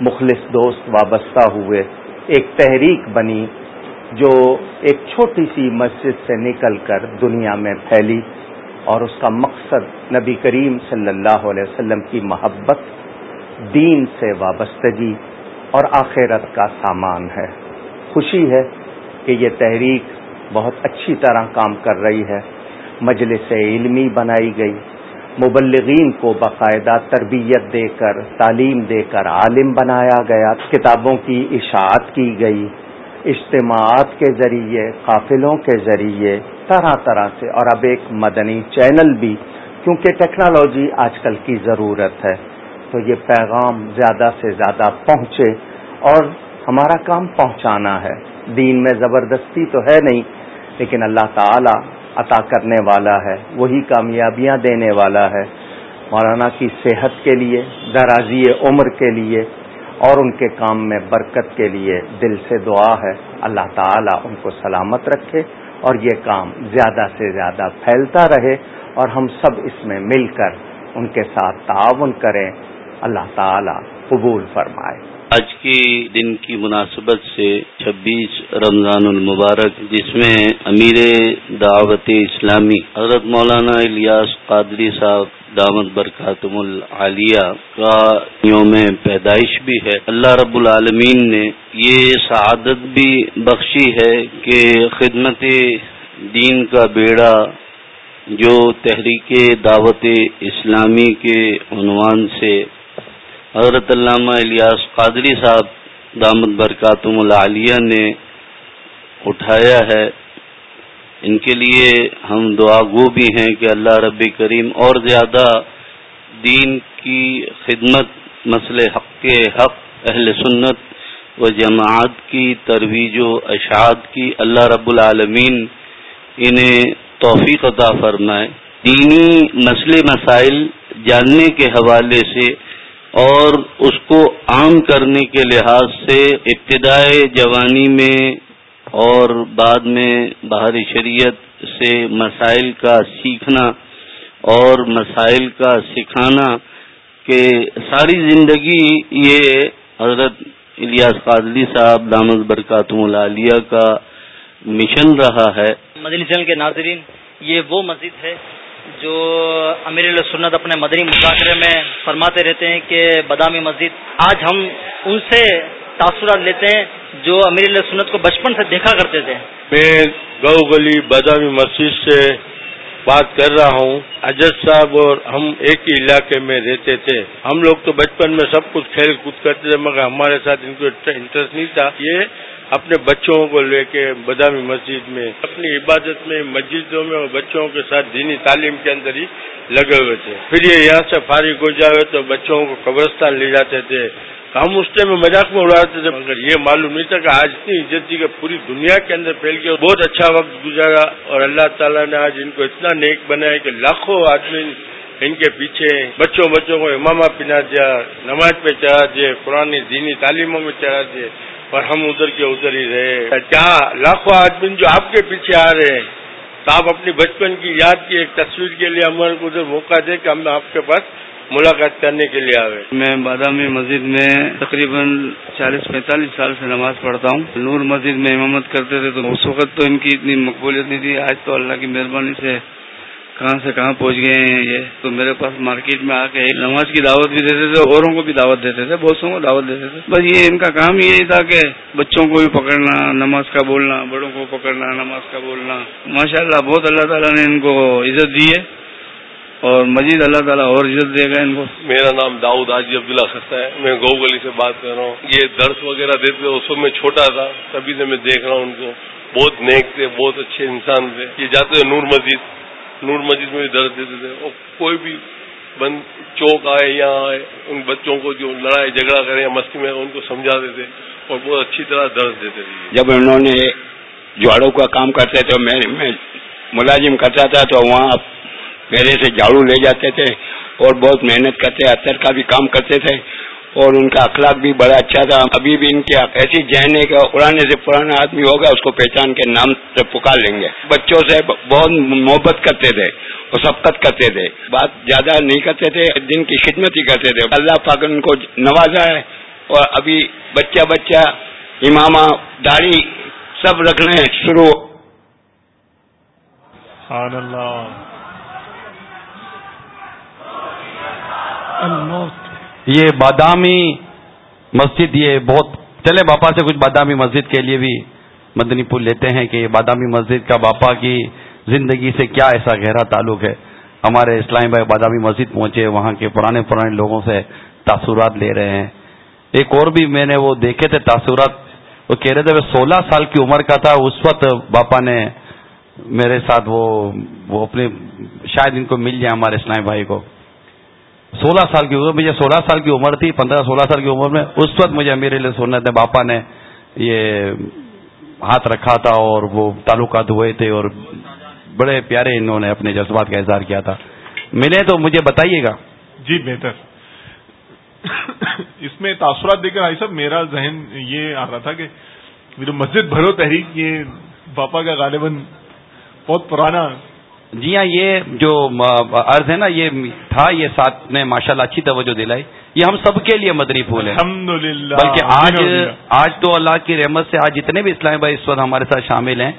Speaker 21: مخلص دوست وابستہ ہوئے۔ ایک تحریک بنی جو ایک چھوٹی سی مسجد سے نکل کر دنیا میں پھیلی اور اس کا مقصد نبی کریم صلی اللہ علیہ وسلم کی محبت دین سے وابستگی اور آخرت کا سامان ہے۔ خوشی ہے کہ یہ تحریک بہت اچھی طرح کام کر رہی ہے۔ مجلس علمی بنائی گئی۔ مبلغین کو باقاعدہ تربیت دے کر، تعلیم دے کر عالم بنایا گیا۔ کتابوں کی اشاعت کی گئی۔ اجتماعات کے ذریعے، قافلوں کے ذریعے، طرح طرح سے۔ اور اب ایک مدنی چینل بھی، کیونکہ ٹیکنالوجی آج کل کی ضرورت ہے۔ تو یہ پیغام زیادہ سے زیادہ پہنچے اور ہمارا کام پہنچانا ہے۔ دین میں زبردستی تو ہے نہیں، لیکن اللہ تعالی عطا کرنے والا ہے، وہی کامیابیاں دینے والا ہے۔ مولانا کی صحت کے لیے، درازی عمر کے لیے اور ان کے کام میں برکت کے لیے دل سے دعا ہے۔ اللہ تعالی ان کو سلامت رکھے اور یہ کام زیادہ سے زیادہ پھیلتا رہے اور ہم سب اس میں مل کر ان کے ساتھ تعاون کریں۔ اللہ تعالی قبول فرمائے۔
Speaker 22: آج کی دن کی مناسبت سے چھبیس رمضان المبارک، جس میں امیر دعوت اسلامی حضرت مولانا الیاس قادری صاحب دامت برکاتم العالیہ کا یوم پیدائش بھی ہے۔ اللہ رب العالمین نے یہ سعادت بھی بخشی ہے کہ خدمت دین کا بیڑا
Speaker 23: جو تحریک دعوت اسلامی کے عنوان سے حضرت علامہ الیاس قادری صاحب دامد برکاتم العالیہ نے اٹھایا ہے۔ ان کے لیے ہم دعا گو بھی ہیں کہ اللہ رب کریم اور زیادہ دین کی خدمت مسئلے حق کے حق، اہل سنت و جماعت کی ترویج و اشاعت کی اللہ رب العالمین انہیں توفیق عطا فرمائے۔ دینی مسئلے، مسائل جاننے کے حوالے سے اور اس کو عام کرنے کے لحاظ سے ابتدائے جوانی میں اور بعد میں باہر شریعت سے مسائل کا سیکھنا اور مسائل کا سکھانا کہ ساری زندگی یہ حضرت الیاس قادلی صاحب دامد برکاتم العالیہ کا مشن رہا ہے۔
Speaker 24: مدنی چینل کے ناظرین، یہ وہ مسجد ہے جو امیر سنت اپنے مدنی مذاکرے میں فرماتے رہتے ہیں کہ بادامی مسجد۔ آج ہم ان سے تاثرات لیتے ہیں جو امیر سنت کو بچپن سے دیکھا کرتے تھے۔
Speaker 25: میں گو گلی بادامی مسجد سے بات کر رہا ہوں۔ اجد صاحب اور ہم ایک ہی علاقے میں رہتے تھے۔ ہم لوگ تو بچپن میں سب کچھ کھیل کود کرتے تھے، مگر ہمارے ساتھ ان کو انٹرسٹ نہیں تھا۔ یہ اپنے بچوں کو لے کے بدامی مسجد میں، اپنی عبادت میں، مسجدوں میں اور بچوں کے ساتھ دینی تعلیم کے اندر ہی لگے ہوئے تھے۔ پھر یہ یہاں سے فارغ ہو جائے تو بچوں کو قبرستان لے جاتے تھے۔ ہم اس ٹائم میں مذاق میں اڑاتے تھے، مگر یہ معلوم نہیں تھا کہ آج اتنی عزت دی کہ پوری دنیا کے اندر پھیل کے بہت اچھا وقت گزارا اور اللہ تعالیٰ نے آج ان کو اتنا نیک بنایا کہ لاکھوں آدمی ان کے پیچھے بچوں بچوں کو امامہ پنا دیا، نماز پہ چڑھا دیے پرانی دینی تعلیموں میں چڑھا دیے اور ہم ادھر کے ادھر ہی رہے۔ کیا لاکھوں آدمی جو آپ کے پیچھے آ رہے ہیں؟ تو آپ اپنی بچپن کی یاد کی ایک تصویر کے لیے ہمارے کو ادھر موقع دے کہ ہم آپ کے پاس ملاقات کرنے کے لیے آئے
Speaker 16: میں بادامی مسجد میں تقریباً چالیس پینتالیس سال سے نماز پڑھتا ہوں۔ نور مسجد میں امامت کرتے تھے تو اس وقت تو ان کی اتنی مقبولیت نہیں تھی۔ آج تو اللہ کی مہربانی سے کہاں سے کہاں پہنچ گئے ہیں یہ۔ تو میرے پاس مارکیٹ میں آ کے نماز کی دعوت بھی دیتے تھے، اوروں کو بھی دعوت دیتے تھے، بہت کو دعوت دیتے تھے۔ بس یہ ان کا کام یہی تھا کہ بچوں کو بھی پکڑنا، نماز کا بولنا، بڑوں کو پکڑنا، نماز کا بولنا۔ ماشاء اللہ بہت اللہ تعالیٰ نے ان کو عزت دی ہے۔ اور مزید اللہ تعالیٰ اور عزت دے گا ان کو۔
Speaker 26: میرا نام داؤد حاجی عبداللہ خستہ ہے۔ میں گو گلی سے بات کر رہا ہوں۔ یہ درس وغیرہ دیتے اس وقت میں چھوٹا تھا۔ تبھی سے میں دیکھ رہا ہوں ان کو۔ بہت نیک تھے بہت اچھے انسان تھے۔ یہ جاتے ہیں نور مسجد۔ نور مسجد میں بھی درد دیتے تھے۔ اور کوئی بھی بند چوک آئے یہاں آئے ان بچوں کو جو لڑائی جھگڑا کرے یا مستی میں ان کو سمجھاتے تھے اور بہت اچھی طرح درد دیتے تھے۔
Speaker 27: جب انہوں نے جھاڑو کا کام کرتے تھے میں ملازم کرتا تھا تو وہاں میرے سے جھاڑو لے جاتے تھے اور بہت محنت کرتے، اثر کا بھی کام کرتے تھے اور ان کا اخلاق بھی بڑا اچھا تھا۔ ابھی بھی ان کے ایسی ذہن ہے کہ پرانے سے پرانا آدمی ہوگا، اس کو پہچان کے نام سے پکار لیں گے۔ بچوں سے بہت محبت کرتے تھے اور سبقت کرتے تھے۔ بات زیادہ نہیں کرتے تھے، دن کی خدمت ہی کرتے تھے۔ اللہ پاک ان کو نوازا ہے اور ابھی بچہ بچہ، امامہ، داڑھی سب رکھنے شروع۔
Speaker 9: اللہ۔ یہ بادامی مسجد، یہ بہت، چلے باپا سے کچھ بادامی مسجد کے لیے بھی مدنی پل لیتے ہیں کہ بادامی مسجد کا باپا کی زندگی سے کیا ایسا گہرا تعلق ہے؟ ہمارے اسلامی بھائی بادامی مسجد پہنچے، وہاں کے پرانے پرانے لوگوں سے تاثرات لے رہے ہیں۔ ایک اور بھی میں نے وہ دیکھے تھے تاثرات، وہ کہہ رہے تھے وہ سولہ سال کی عمر کا تھا، اس وقت باپا نے میرے ساتھ وہ وہ اپنے، شاید ان کو مل جائے ہمارے اسلامی بھائی کو۔ سولہ سال کی عمر مجھے سولہ سال کی عمر تھی، پندرہ سولہ سال کی عمر میں اس وقت مجھے امیر علیہ سنت نے باپا نے یہ ہاتھ رکھا تھا اور وہ تعلقات ہوئے تھے اور بڑے پیارے انہوں نے اپنے جذبات کا اظہار کیا تھا۔ ملے تو مجھے بتائیے گا۔
Speaker 1: جی بہتر۔ اس میں تاثرات دیکھ کر آئی صاحب، میرا ذہن یہ آ رہا تھا کہ میرے مسجد بھرو تحریک، یہ باپا کا غالباً بہت پرانا
Speaker 9: جی ہاں یہ جو عرض ہے نا یہ تھا یہ ساتھ نے ماشاء اللہ اچھی توجہ دلائی۔ یہ ہم سب کے لیے مدنی پھول ہے بلکہ آج آج تو اللہ کی رحمت سے آج جتنے بھی اسلامی بھائی اس وقت ہمارے ساتھ شامل ہیں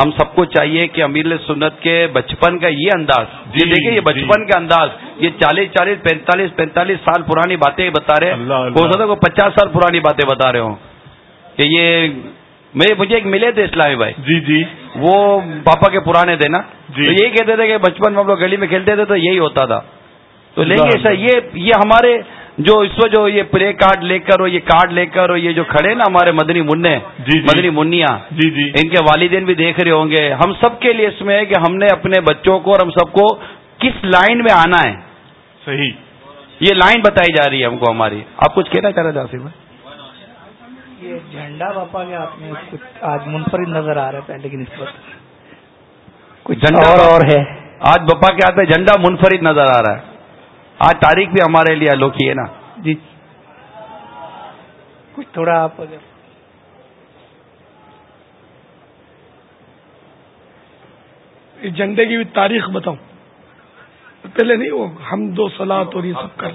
Speaker 9: ہم سب کو چاہیے کہ امیر سنت کے بچپن کا یہ انداز جی دیکھیں یہ بچپن کا انداز یہ چالیس چالیس پینتالیس پینتالیس سال پرانی باتیں بتا رہے ہو سکتا ہے پچاس سال پرانی باتیں بتا رہے ہوں کہ یہ میں مجھے ایک ملے تھے اسلامی بھائی۔
Speaker 1: جی جی۔
Speaker 9: وہ پاپا کے پرانے تھے نا۔
Speaker 1: جی۔
Speaker 9: تو یہی کہتے تھے کہ بچپن میں ہم لوگ گلی میں کھیلتے تھے تو یہی ہوتا تھا۔ تو لیں گے سر یہ یہ ہمارے جو اس وقت جو یہ پلے کارڈ لے کر اور یہ کارڈ لے کر اور یہ جو کھڑے نا ہمارے مدنی منع
Speaker 1: جی
Speaker 9: مدنی منیا
Speaker 1: جی جی۔
Speaker 9: ان کے والدین بھی دیکھ رہے ہوں گے۔ ہم سب کے لیے اس میں ہے کہ ہم نے اپنے بچوں کو اور ہم سب کو کس لائن میں آنا ہے۔
Speaker 1: صحیح۔
Speaker 9: یہ لائن بتائی جا رہی ہے ہم کو ہماری۔ آپ کچھ کہنا چاہ رہے تھے آصف بھائی؟
Speaker 28: یہ جھنڈا باپا کے ہاتھ میں کچھ آج منفرد نظر آ رہا ہے پہلے کی نسبت۔
Speaker 9: کچھ جھنڈا
Speaker 28: اور اور ہے۔
Speaker 9: آج بپا کے ہاتھ میں جھنڈا منفرد نظر آ رہا ہے۔ آج تاریخ بھی ہمارے لیے الوکی ہے نا۔
Speaker 28: جی۔ کچھ تھوڑا آپ اگر
Speaker 29: اس جھنڈے کی بھی تاریخ بتاؤں۔ پہلے نہیں وہ ہم دو سلاد اور یہ سب کر